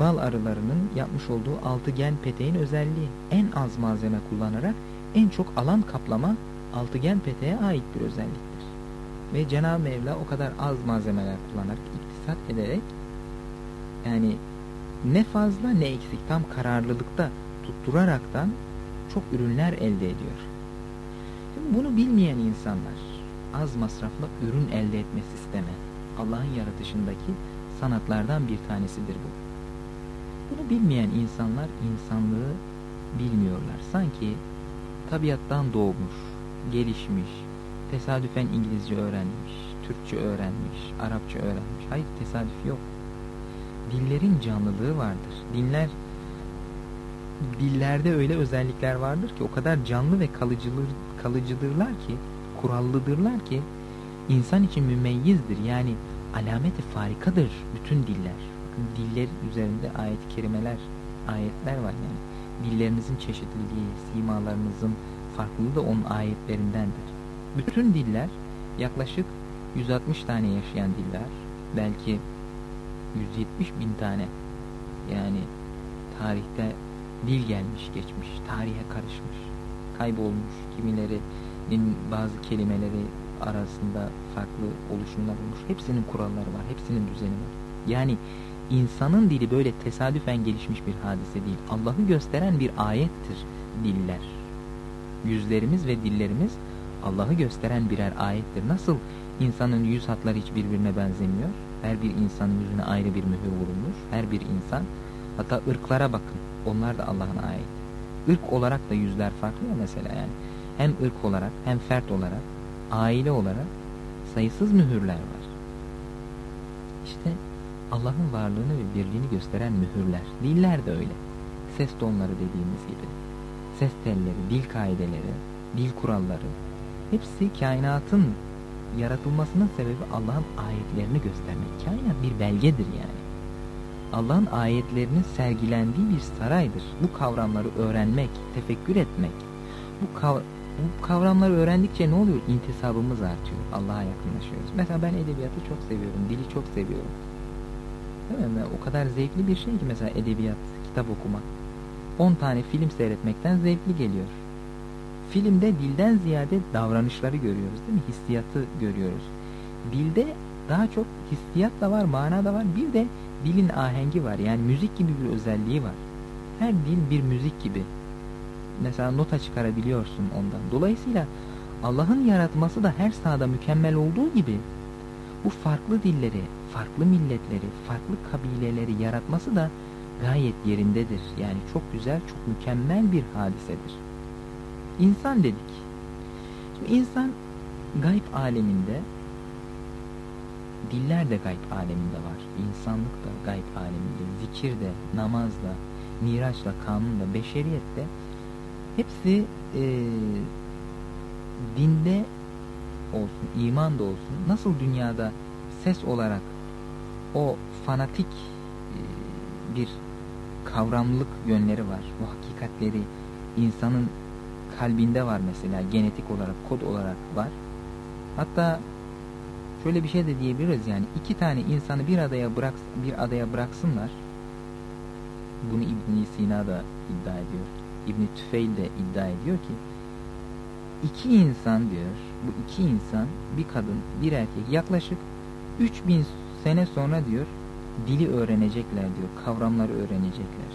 bal arılarının yapmış olduğu altıgen peteğin özelliği en az malzeme kullanarak en çok alan kaplama altıgen peteğe ait bir özelliktir. Ve Cenab-ı Mevla o kadar az malzemeler kullanarak iktisat ederek yani ne fazla ne eksik tam kararlılıkta tutturaraktan çok ürünler elde ediyor. Şimdi bunu bilmeyen insanlar az masrafla ürün elde etme sistemi Allah'ın yaratışındaki sanatlardan bir tanesidir bu. Bunu bilmeyen insanlar insanlığı bilmiyorlar. Sanki tabiattan doğmuş, gelişmiş, tesadüfen İngilizce öğrenmiş, Türkçe öğrenmiş, Arapça öğrenmiş. Hayır tesadüf yok. Dillerin canlılığı vardır. Dinler dillerde öyle özellikler vardır ki o kadar canlı ve kalıcıdır, kalıcıdırlar ki, kurallıdırlar ki insan için mümeyyizdir. Yani alameti farikadır bütün diller. Diller üzerinde ayet-i kerimeler ayetler var yani. Dillerinizin çeşitliliği, simalarınızın farklılığı da onun ayetlerindendir. Bütün diller yaklaşık 160 tane yaşayan diller, belki 170 bin tane yani tarihte dil gelmiş geçmiş, tarihe karışmış, kaybolmuş, kimilerinin bazı kelimeleri arasında farklı oluşumlar olmuş. Hepsinin kuralları var, hepsinin düzeni var. Yani insanın dili böyle tesadüfen gelişmiş bir hadise değil. Allah'ı gösteren bir ayettir diller. Yüzlerimiz ve dillerimiz Allah'ı gösteren birer ayettir. Nasıl insanın yüz hatları hiç birbirine benzemiyor? Her bir insanın yüzüne ayrı bir mühür vurulmuş. Her bir insan. Hatta ırklara bakın. Onlar da Allah'ın ayeti. Irk olarak da yüzler farklı ya mesela yani. Hem ırk olarak hem fert olarak, aile olarak sayısız mühürler var. İşte Allah'ın varlığını ve birliğini gösteren mühürler. Diller de öyle. Ses tonları dediğimiz gibi. Ses telleri, dil kaideleri, dil kuralları. Hepsi kainatın yaratılmasının sebebi Allah'ın ayetlerini göstermek. Kainat bir belgedir yani. Allah'ın ayetlerinin sergilendiği bir saraydır. Bu kavramları öğrenmek, tefekkür etmek. Bu, kav bu kavramları öğrendikçe ne oluyor? İntisabımız artıyor. Allah'a yakınlaşıyoruz. Mesela ben edebiyatı çok seviyorum. Dili çok seviyorum. Değil mi? O kadar zevkli bir şey ki mesela edebiyat, kitap okumak. 10 tane film seyretmekten zevkli geliyor. Filmde dilden ziyade davranışları görüyoruz değil mi? Hissiyatı görüyoruz. Dilde daha çok hissiyat da var, mana da var. Bir de dilin ahengi var. Yani müzik gibi bir özelliği var. Her dil bir müzik gibi. Mesela nota çıkarabiliyorsun ondan. Dolayısıyla Allah'ın yaratması da her sahada mükemmel olduğu gibi bu farklı dilleri, farklı milletleri, farklı kabileleri yaratması da gayet yerindedir. Yani çok güzel, çok mükemmel bir hadisedir. İnsan dedik. Şimdi insan gayb aleminde diller de gayb aleminde var. İnsanlık da gayb aleminde. Zikir de, namaz da, miraçla, kanun da, beşeriyet de hepsi e, dinde olsun, iman da olsun. Nasıl dünyada ses olarak o fanatik e, bir kavramlık yönleri var. Bu hakikatleri insanın kalbinde var mesela genetik olarak, kod olarak var. Hatta şöyle bir şey de diyebiliriz yani iki tane insanı bir adaya bırak bir adaya bıraksınlar. Bunu İbn Sina da iddia ediyor. İbn Tüfeil de iddia ediyor ki iki insan diyor. Bu iki insan bir kadın, bir erkek yaklaşık 3000 sene sonra diyor dili öğrenecekler diyor. Kavramları öğrenecekler.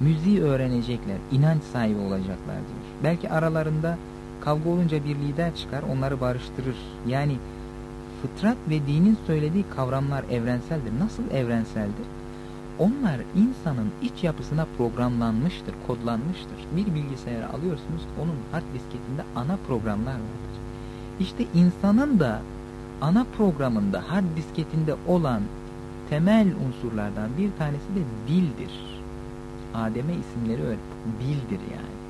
Müziği öğrenecekler. inanç sahibi olacaklar diyor. Belki aralarında kavga olunca bir lider çıkar onları barıştırır. Yani fıtrat ve dinin söylediği kavramlar evrenseldir. Nasıl evrenseldir? Onlar insanın iç yapısına programlanmıştır, kodlanmıştır. Bir bilgisayarı alıyorsunuz, onun hard disketinde ana programlar vardır. İşte insanın da ana programında, hard disketinde olan temel unsurlardan bir tanesi de dildir. Adem'e isimleri öyle, dildir yani.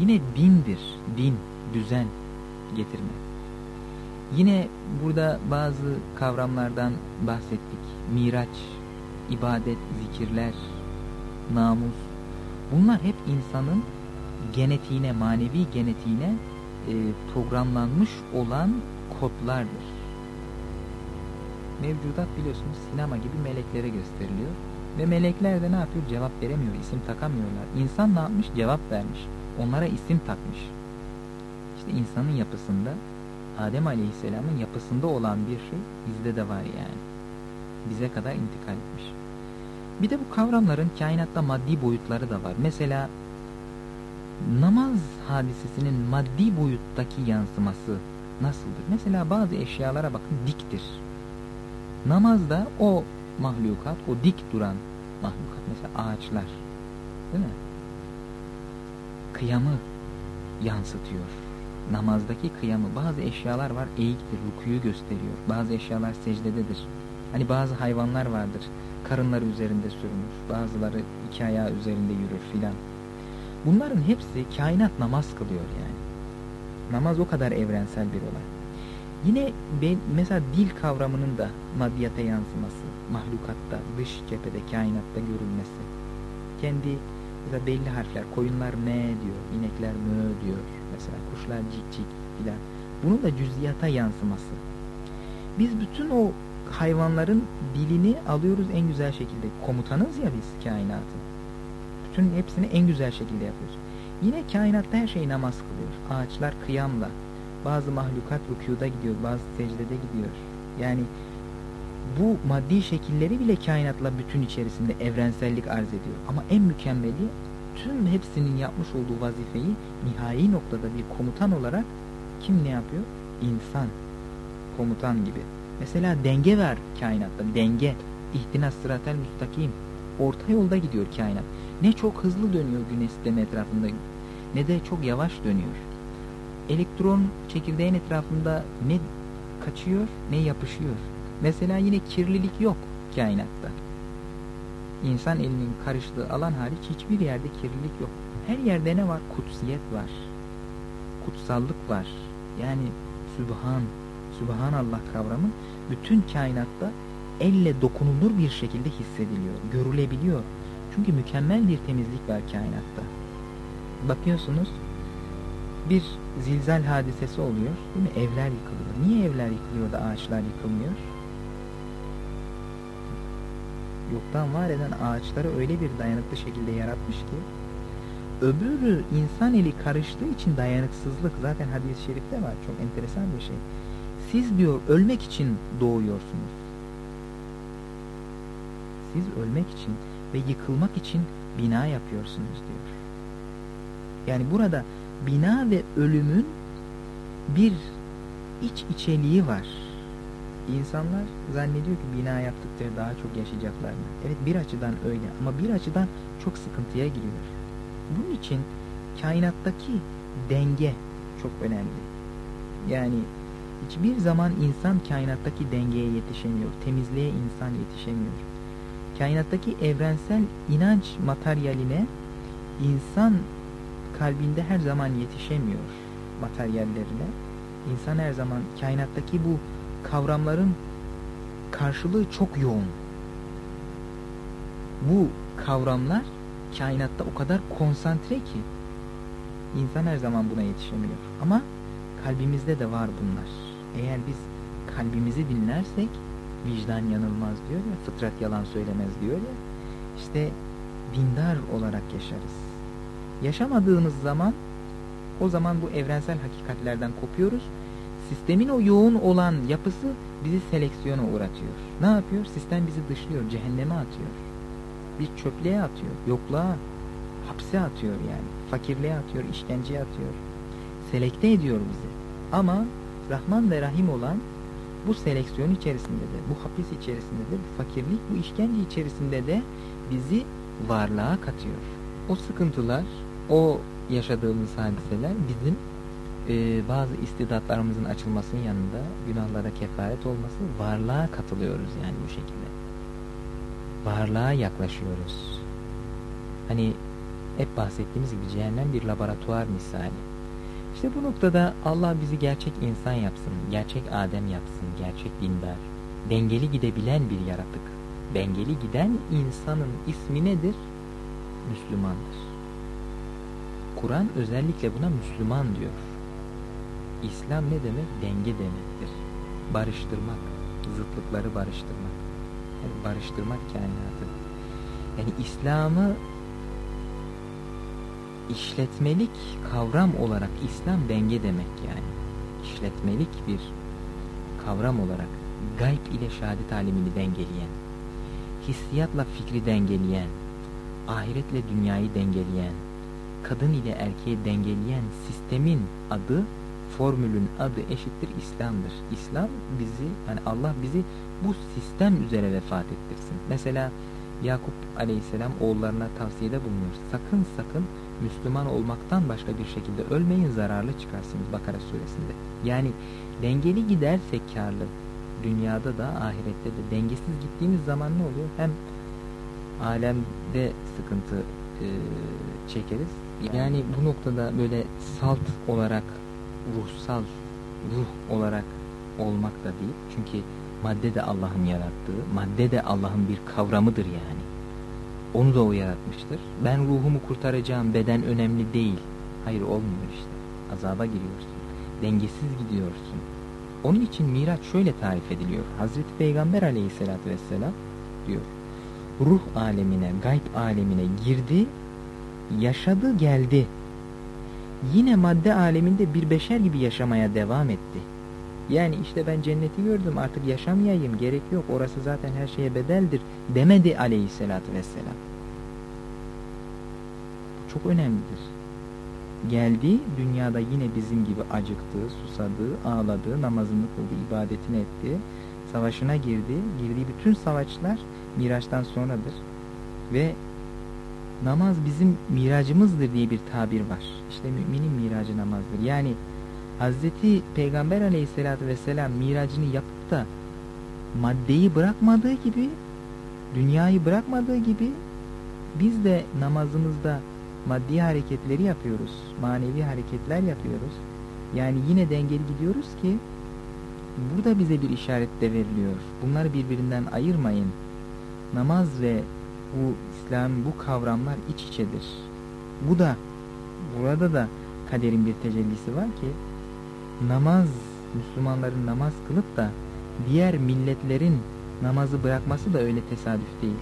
Yine dindir, din, düzen getirme. Yine burada bazı kavramlardan bahsettik. Miraç, ibadet, zikirler, namus. Bunlar hep insanın genetiğine, manevi genetiğine e, programlanmış olan kodlardır. Mevcudat biliyorsunuz sinema gibi meleklere gösteriliyor. Ve melekler de ne yapıyor? Cevap veremiyor, isim takamıyorlar. İnsan ne yapmış? Cevap vermiş. Onlara isim takmış. İşte insanın yapısında Adem Aleyhisselam'ın yapısında olan bir şey bizde de var yani. Bize kadar intikal etmiş. Bir de bu kavramların kainatta maddi boyutları da var. Mesela namaz hadisesinin maddi boyuttaki yansıması nasıldır? Mesela bazı eşyalara bakın diktir. Namazda o mahlukat, o dik duran mahlukat mesela ağaçlar değil mi? Kıyamı yansıtıyor. Namazdaki kıyamı bazı eşyalar var eğiktir, rukuyu gösteriyor. Bazı eşyalar secdededir. Hani bazı hayvanlar vardır. Karınları üzerinde sürünür. Bazıları iki ayağı üzerinde yürür filan. Bunların hepsi kainat namaz kılıyor yani. Namaz o kadar evrensel bir olay. Yine ben, mesela dil kavramının da maddiyata yansıması. mahlukatta, dış cephede, kainatta görülmesi. Kendi mesela belli harfler, koyunlar me diyor, inekler mö diyor. Mesela kuşlar cik cik filan. Bunun da cüziyata yansıması. Biz bütün o hayvanların dilini alıyoruz en güzel şekilde. Komutanız ya biz kainatın. Bütün hepsini en güzel şekilde yapıyoruz. Yine kainatta her şey namaz kılıyor. Ağaçlar kıyamla. Bazı mahlukat rükuda gidiyor, bazı secdede gidiyor. Yani bu maddi şekilleri bile kainatla bütün içerisinde evrensellik arz ediyor. Ama en mükemmeli tüm hepsinin yapmış olduğu vazifeyi nihai noktada bir komutan olarak kim ne yapıyor? İnsan. Komutan gibi. Mesela denge ver kainatta. Denge. İhtinas sıratel müstakim. Orta yolda gidiyor kainat. Ne çok hızlı dönüyor güneş sistemi etrafında ne de çok yavaş dönüyor. Elektron çekirdeğin etrafında ne kaçıyor ne yapışıyor. Mesela yine kirlilik yok kainatta. İnsan elinin karıştığı alan hariç hiçbir yerde kirlilik yok. Her yerde ne var? Kutsiyet var. Kutsallık var. Yani Sübhan, Sübhanallah kavramı bütün kainatta elle dokunulur bir şekilde hissediliyor, görülebiliyor. Çünkü mükemmel bir temizlik var kainatta. Bakıyorsunuz bir zilzal hadisesi oluyor değil mi? Evler yıkılıyor. Niye evler yıkılıyor da ağaçlar yıkılmıyor? Yoktan var eden ağaçları öyle bir dayanıklı şekilde yaratmış ki öbürü insan eli karıştığı için dayanıksızlık zaten hadis-i şerifte var. Çok enteresan bir şey. Siz diyor ölmek için doğuyorsunuz. Siz ölmek için ve yıkılmak için bina yapıyorsunuz diyor. Yani burada bina ve ölümün bir iç içeliği var. İnsanlar zannediyor ki bina yaptıkça daha çok yaşayacaklar mı? Evet bir açıdan öyle ama bir açıdan çok sıkıntıya giriyor. Bunun için kainattaki denge çok önemli. Yani hiçbir zaman insan kainattaki dengeye yetişemiyor. Temizliğe insan yetişemiyor. Kainattaki evrensel inanç materyaline insan kalbinde her zaman yetişemiyor materyallerine. İnsan her zaman kainattaki bu kavramların karşılığı çok yoğun. Bu kavramlar kainatta o kadar konsantre ki insan her zaman buna yetişemiyor. Ama kalbimizde de var bunlar. Eğer biz kalbimizi dinlersek vicdan yanılmaz diyor ya, fıtrat yalan söylemez diyor ya. İşte dindar olarak yaşarız. Yaşamadığımız zaman o zaman bu evrensel hakikatlerden kopuyoruz. Sistemin o yoğun olan yapısı bizi seleksiyona uğratıyor. Ne yapıyor? Sistem bizi dışlıyor, cehenneme atıyor. Bir çöplüğe atıyor, yokluğa, hapse atıyor yani. Fakirliğe atıyor, işkenceye atıyor. Selekte ediyor bizi. Ama Rahman ve Rahim olan bu seleksiyon içerisinde de, bu hapis içerisinde de, bu fakirlik, bu işkence içerisinde de bizi varlığa katıyor. O sıkıntılar, o yaşadığımız hadiseler bizim e, bazı istidatlarımızın açılmasının yanında günahlara kefaret olması varlığa katılıyoruz yani bu şekilde. Varlığa yaklaşıyoruz. Hani hep bahsettiğimiz gibi cehennem bir laboratuvar misali. İşte bu noktada Allah bizi gerçek insan yapsın, gerçek Adem yapsın, gerçek dindar, dengeli gidebilen bir yaratık. Dengeli giden insanın ismi nedir? Müslümandır. Kur'an özellikle buna Müslüman diyor. İslam ne demek? Denge demektir. Barıştırmak, zıtlıkları barıştırmak. Yani barıştırmak kainatı. Yani İslam'ı işletmelik kavram olarak İslam denge demek yani. İşletmelik bir kavram olarak gayb ile şehadet alemini dengeleyen, hissiyatla fikri dengeleyen, ahiretle dünyayı dengeleyen, kadın ile erkeği dengeleyen sistemin adı, formülün adı eşittir İslam'dır. İslam bizi, yani Allah bizi bu sistem üzere vefat ettirsin. Mesela Yakup aleyhisselam oğullarına tavsiyede bulunuyor. Sakın sakın Müslüman olmaktan başka bir şekilde ölmeyin zararlı çıkarsınız Bakara suresinde. Yani dengeli gidersek karlı. Dünyada da ahirette de dengesiz gittiğimiz zaman ne oluyor? Hem alemde sıkıntı e, çekeriz. Yani bu noktada böyle salt olarak ruhsal ruh olarak olmak da değil. Çünkü Madde de Allah'ın yarattığı, madde de Allah'ın bir kavramıdır yani. Onu da o yaratmıştır. Ben ruhumu kurtaracağım, beden önemli değil. Hayır olmuyor işte. Azaba giriyorsun. Dengesiz gidiyorsun. Onun için Miraç şöyle tarif ediliyor. Hazreti Peygamber aleyhissalatü vesselam diyor. Ruh alemine, gayb alemine girdi, yaşadı, geldi. Yine madde aleminde bir beşer gibi yaşamaya devam etti. Yani işte ben cenneti gördüm artık yaşamayayım gerek yok orası zaten her şeye bedeldir demedi aleyhissalatü vesselam. Bu çok önemlidir. Geldi dünyada yine bizim gibi acıktı, susadı, ağladı, namazını kıldı, ibadetini etti, savaşına girdi. Girdiği bütün savaşlar Miraç'tan sonradır. Ve namaz bizim miracımızdır diye bir tabir var. İşte müminin miracı namazdır. Yani Hazreti Peygamber aleyhissalatü vesselam miracını yapıp da maddeyi bırakmadığı gibi dünyayı bırakmadığı gibi biz de namazımızda maddi hareketleri yapıyoruz. Manevi hareketler yapıyoruz. Yani yine dengeli gidiyoruz ki burada bize bir işaret de veriliyor. Bunları birbirinden ayırmayın. Namaz ve bu İslam bu kavramlar iç içedir. Bu da burada da kaderin bir tecellisi var ki namaz Müslümanların namaz kılıp da diğer milletlerin namazı bırakması da öyle tesadüf değil.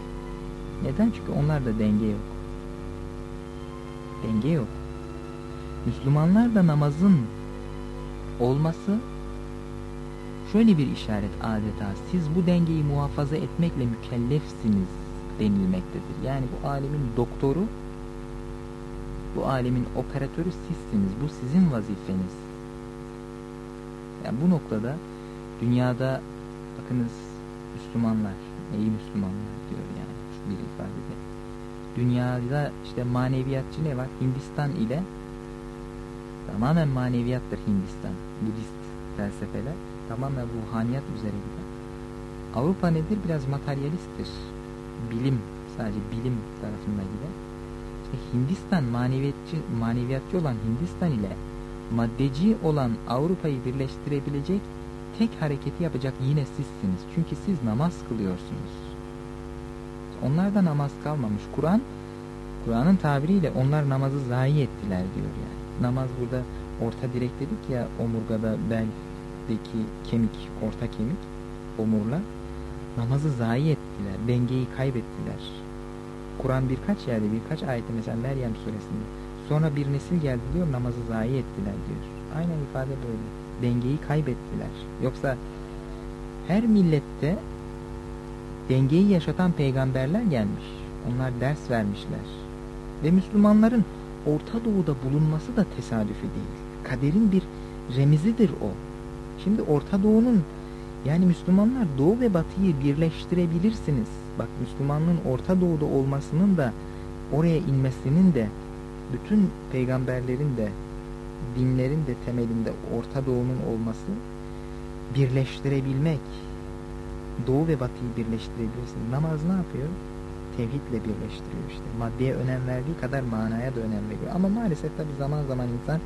Neden? Çünkü onlarda denge yok. Denge yok. Müslümanlar da namazın olması şöyle bir işaret adeta siz bu dengeyi muhafaza etmekle mükellefsiniz denilmektedir. Yani bu alemin doktoru bu alemin operatörü sizsiniz. Bu sizin vazifeniz. Yani bu noktada dünyada bakınız Müslümanlar, iyi Müslümanlar diyor yani şu bir ifadede. Dünyada işte maneviyatçı ne var? Hindistan ile tamamen maneviyattır Hindistan. Budist felsefeler tamamen ruhaniyat üzere gider. Avrupa nedir? Biraz materyalisttir. Bilim, sadece bilim tarafında gider. İşte Hindistan maneviyatçı, maneviyatçı olan Hindistan ile maddeci olan Avrupa'yı birleştirebilecek tek hareketi yapacak yine sizsiniz. Çünkü siz namaz kılıyorsunuz. Onlar da namaz kalmamış. Kur'an Kur'an'ın tabiriyle onlar namazı zayi ettiler diyor yani. Namaz burada orta direk dedik ya omurgada beldeki kemik, orta kemik, omurla namazı zayi ettiler. Dengeyi kaybettiler. Kur'an birkaç yerde birkaç ayette mesela Meryem suresinde Sonra bir nesil geldi diyor namazı zayi ettiler diyor. Aynen ifade böyle. Dengeyi kaybettiler. Yoksa her millette dengeyi yaşatan peygamberler gelmiş. Onlar ders vermişler. Ve Müslümanların Orta Doğu'da bulunması da tesadüfi değil. Kaderin bir remizidir o. Şimdi Orta Doğu'nun yani Müslümanlar Doğu ve Batı'yı birleştirebilirsiniz. Bak Müslümanlığın Orta Doğu'da olmasının da oraya inmesinin de bütün peygamberlerin de dinlerin de temelinde Orta Doğu'nun olması birleştirebilmek. Doğu ve Batı'yı birleştirebilirsin. Namaz ne yapıyor? Tevhidle birleştiriyor işte. Maddeye önem verdiği kadar manaya da önem veriyor. Ama maalesef tabi zaman zaman insan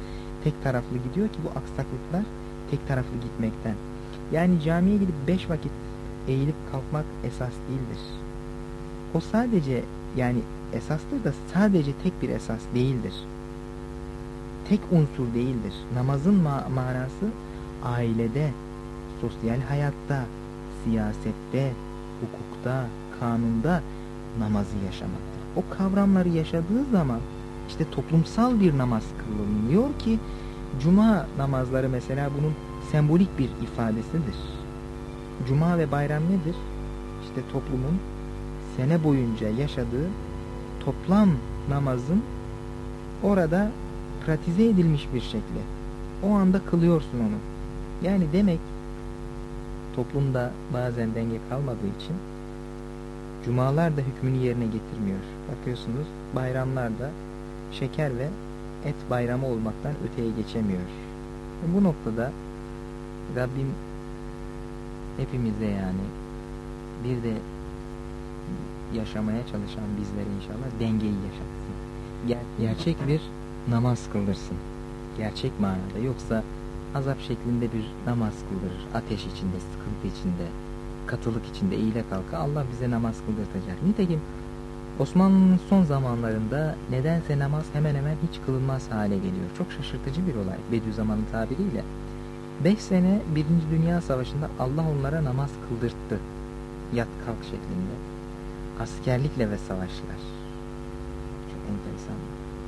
tek taraflı gidiyor ki bu aksaklıklar tek taraflı gitmekten. Yani camiye gidip beş vakit eğilip kalkmak esas değildir. O sadece yani esastır da sadece tek bir esas değildir. Tek unsur değildir. Namazın ma manası ailede, sosyal hayatta, siyasette, hukukta, kanunda namazı yaşamaktır. O kavramları yaşadığı zaman işte toplumsal bir namaz kılınıyor ki cuma namazları mesela bunun sembolik bir ifadesidir. Cuma ve bayram nedir? İşte toplumun sene boyunca yaşadığı toplam namazın orada pratize edilmiş bir şekli. O anda kılıyorsun onu. Yani demek toplumda bazen denge kalmadığı için cumalar da hükmünü yerine getirmiyor. Bakıyorsunuz bayramlarda şeker ve et bayramı olmaktan öteye geçemiyor. Bu noktada Rabbim hepimize yani bir de yaşamaya çalışan bizlere inşallah dengeyi yaşatsın. Ger gerçek bir namaz kıldırsın. Gerçek manada. Yoksa azap şeklinde bir namaz kıldırır. Ateş içinde, sıkıntı içinde. katılık içinde eğile kalka Allah bize namaz kıldırtacak. Nitekim Osmanlı'nın son zamanlarında nedense namaz hemen hemen hiç kılınmaz hale geliyor. Çok şaşırtıcı bir olay Bediüzzaman'ın tabiriyle. Beş sene Birinci Dünya Savaşı'nda Allah onlara namaz kıldırttı. Yat kalk şeklinde. Askerlikle ve savaşlar. Çok enteresan.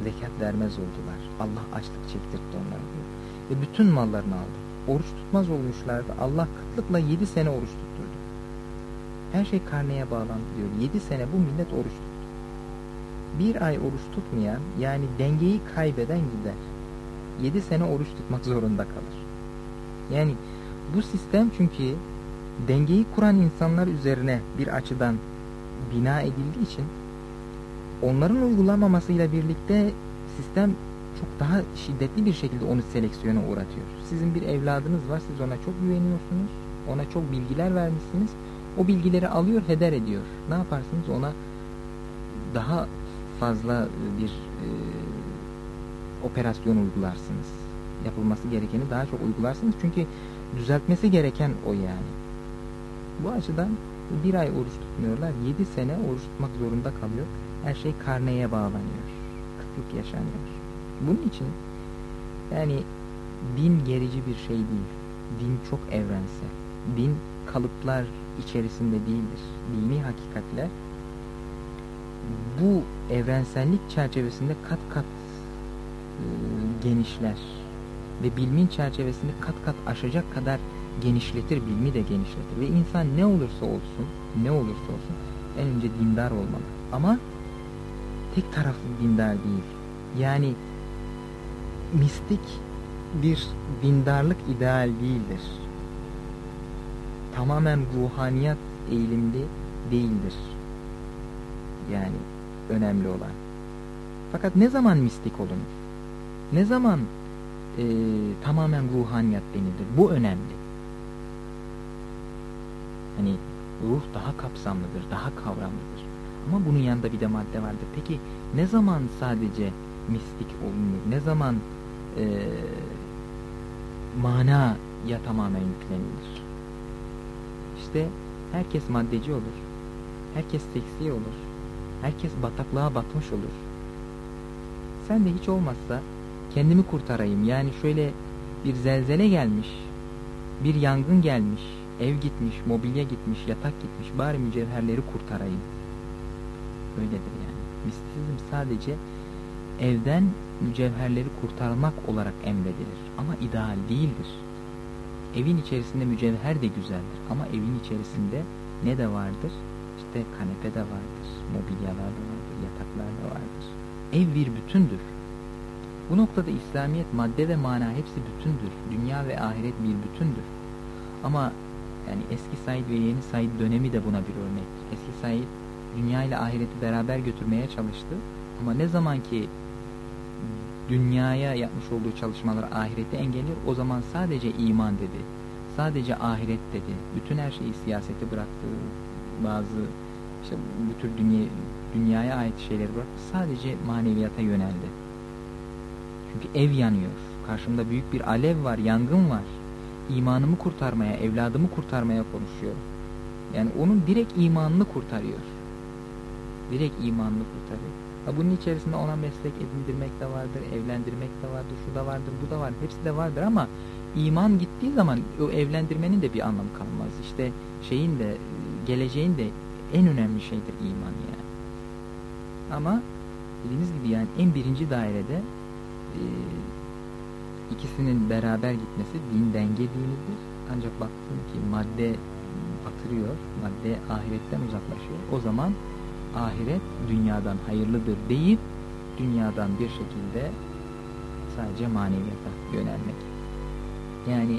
Zekat vermez oldular. Allah açlık çektirtti onlara diyor. Ve bütün mallarını aldı. Oruç tutmaz olmuşlardı. Allah kıtlıkla yedi sene oruç tutturdu. Her şey karneye bağlandı diyor. Yedi sene bu millet oruç tuttu bir ay oruç tutmayan yani dengeyi kaybeden gider. Yedi sene oruç tutmak zorunda kalır. Yani bu sistem çünkü dengeyi kuran insanlar üzerine bir açıdan bina edildiği için onların uygulamamasıyla birlikte sistem çok daha şiddetli bir şekilde onu seleksiyona uğratıyor. Sizin bir evladınız var, siz ona çok güveniyorsunuz, ona çok bilgiler vermişsiniz. O bilgileri alıyor, heder ediyor. Ne yaparsınız? Ona daha fazla bir e, operasyon uygularsınız. Yapılması gerekeni daha çok uygularsınız. Çünkü düzeltmesi gereken o yani. Bu açıdan bir ay oruç tutmuyorlar. Yedi sene oruç tutmak zorunda kalıyor. Her şey karneye bağlanıyor. Kıtlık yaşanıyor. Bunun için yani din gerici bir şey değil. Din çok evrensel. Din kalıplar içerisinde değildir. Dini hakikatler bu evrensellik çerçevesinde kat kat e, genişler ve bilmin çerçevesinde kat kat aşacak kadar genişletir, bilmi de genişletir ve insan ne olursa olsun, ne olursa olsun en önce dindar olmalı. Ama tek taraflı dindar değil. Yani mistik bir dindarlık ideal değildir. Tamamen ruhaniyat eğilimli değildir yani önemli olan. Fakat ne zaman mistik olunur? Ne zaman e, tamamen ruhaniyat denilir? Bu önemli. Hani ruh daha kapsamlıdır, daha kavramlıdır. Ama bunun yanında bir de madde vardır. Peki ne zaman sadece mistik olunur? Ne zaman e, mana ya tamamen yüklenilir? İşte herkes maddeci olur. Herkes seksi olur herkes bataklığa batmış olur. Sen de hiç olmazsa kendimi kurtarayım. Yani şöyle bir zelzele gelmiş, bir yangın gelmiş, ev gitmiş, mobilya gitmiş, yatak gitmiş, bari mücevherleri kurtarayım. Öyledir yani. Mistizm sadece evden mücevherleri kurtarmak olarak emredilir. Ama ideal değildir. Evin içerisinde mücevher de güzeldir. Ama evin içerisinde ne de vardır? İşte kanepe de vardır, mobilyalar da vardır, yataklar da vardır. Ev bir bütündür. Bu noktada İslamiyet madde ve mana hepsi bütündür. Dünya ve ahiret bir bütündür. Ama yani eski Said ve yeni Said dönemi de buna bir örnek. Eski Said dünya ile ahireti beraber götürmeye çalıştı. Ama ne zaman ki dünyaya yapmış olduğu çalışmalar ahireti engelliyor o zaman sadece iman dedi. Sadece ahiret dedi. Bütün her şeyi siyaseti bıraktı, bazı işte bu tür dünya, dünyaya ait şeyleri bırak sadece maneviyata yöneldi. Çünkü ev yanıyor. Karşımda büyük bir alev var, yangın var. İmanımı kurtarmaya, evladımı kurtarmaya konuşuyor. Yani onun direkt imanını kurtarıyor. Direkt imanını kurtarıyor. Ha bunun içerisinde ona meslek edindirmek de vardır, evlendirmek de vardır, şu da vardır, bu da var. Hepsi de vardır ama iman gittiği zaman o evlendirmenin de bir anlamı kalmaz. İşte şeyin de geleceğin de en önemli şeydir iman yani. Ama dediğiniz gibi yani en birinci dairede e, ikisinin beraber gitmesi din denge dinidir. Ancak baktım ki madde batırıyor, madde ahiretten uzaklaşıyor. O zaman ahiret dünyadan hayırlıdır deyip dünyadan bir şekilde sadece maneviyata yönelmek. Yani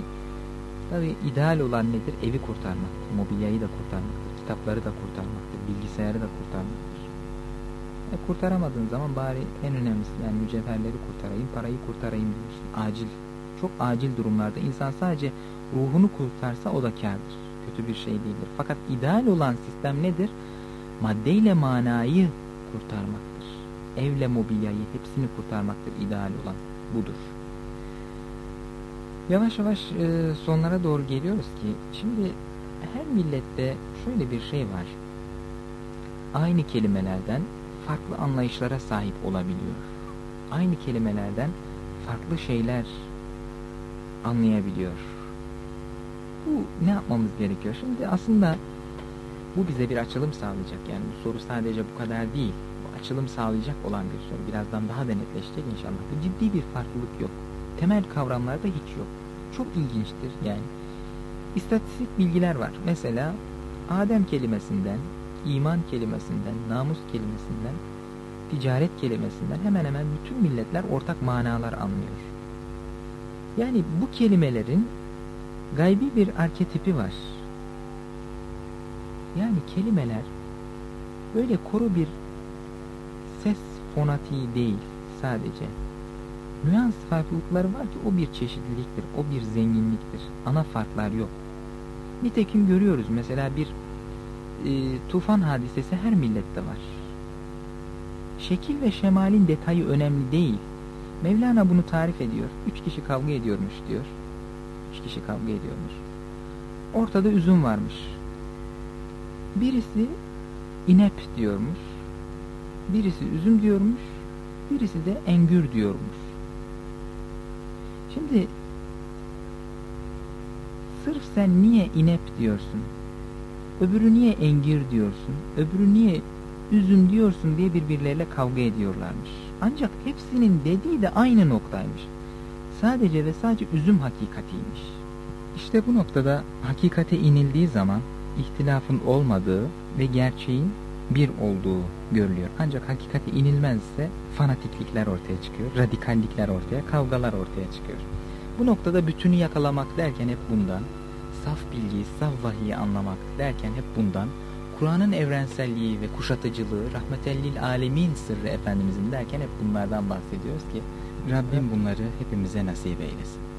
tabi ideal olan nedir? Evi kurtarmak, mobilyayı da kurtarmak kitapları da kurtarmaktır, bilgisayarı da kurtarmaktır. E, kurtaramadığın zaman bari en önemlisi yani mücevherleri kurtarayım, parayı kurtarayım diyorsun. Acil, çok acil durumlarda insan sadece ruhunu kurtarsa o da kârdır. Kötü bir şey değildir. Fakat ideal olan sistem nedir? Maddeyle manayı kurtarmaktır. Evle mobilyayı hepsini kurtarmaktır ideal olan. Budur. Yavaş yavaş e, sonlara doğru geliyoruz ki şimdi her millette şöyle bir şey var. Aynı kelimelerden farklı anlayışlara sahip olabiliyor. Aynı kelimelerden farklı şeyler anlayabiliyor. Bu ne yapmamız gerekiyor? Şimdi aslında bu bize bir açılım sağlayacak. Yani bu soru sadece bu kadar değil. Bu açılım sağlayacak olan bir soru. Birazdan daha da netleşecek inşallah. Bu ciddi bir farklılık yok. Temel kavramlarda hiç yok. Çok ilginçtir yani. İstatistik bilgiler var. Mesela Adem kelimesinden, iman kelimesinden, namus kelimesinden, ticaret kelimesinden hemen hemen bütün milletler ortak manalar anlıyor. Yani bu kelimelerin gaybi bir arketipi var. Yani kelimeler böyle koru bir ses fonatiği değil sadece. Nüans farklılıkları var ki o bir çeşitliliktir, o bir zenginliktir. Ana farklar yok. Nitekim görüyoruz mesela bir e, tufan hadisesi her millette var. Şekil ve şemalin detayı önemli değil. Mevlana bunu tarif ediyor. Üç kişi kavga ediyormuş diyor. Üç kişi kavga ediyormuş. Ortada üzüm varmış. Birisi inep diyormuş. Birisi üzüm diyormuş. Birisi de engür diyormuş. Şimdi sırf sen niye inep diyorsun? Öbürü niye engir diyorsun? Öbürü niye üzüm diyorsun diye birbirleriyle kavga ediyorlarmış. Ancak hepsinin dediği de aynı noktaymış. Sadece ve sadece üzüm hakikatiymiş. İşte bu noktada hakikate inildiği zaman ihtilafın olmadığı ve gerçeğin bir olduğu görülüyor. Ancak hakikate inilmezse fanatiklikler ortaya çıkıyor, radikallikler ortaya, kavgalar ortaya çıkıyor. Bu noktada bütünü yakalamak derken hep bundan, saf bilgiyi, saf vahiyi anlamak derken hep bundan, Kur'an'ın evrenselliği ve kuşatıcılığı, rahmetellil alemin sırrı Efendimizin derken hep bunlardan bahsediyoruz ki Rabbim bunları hepimize nasip eylesin.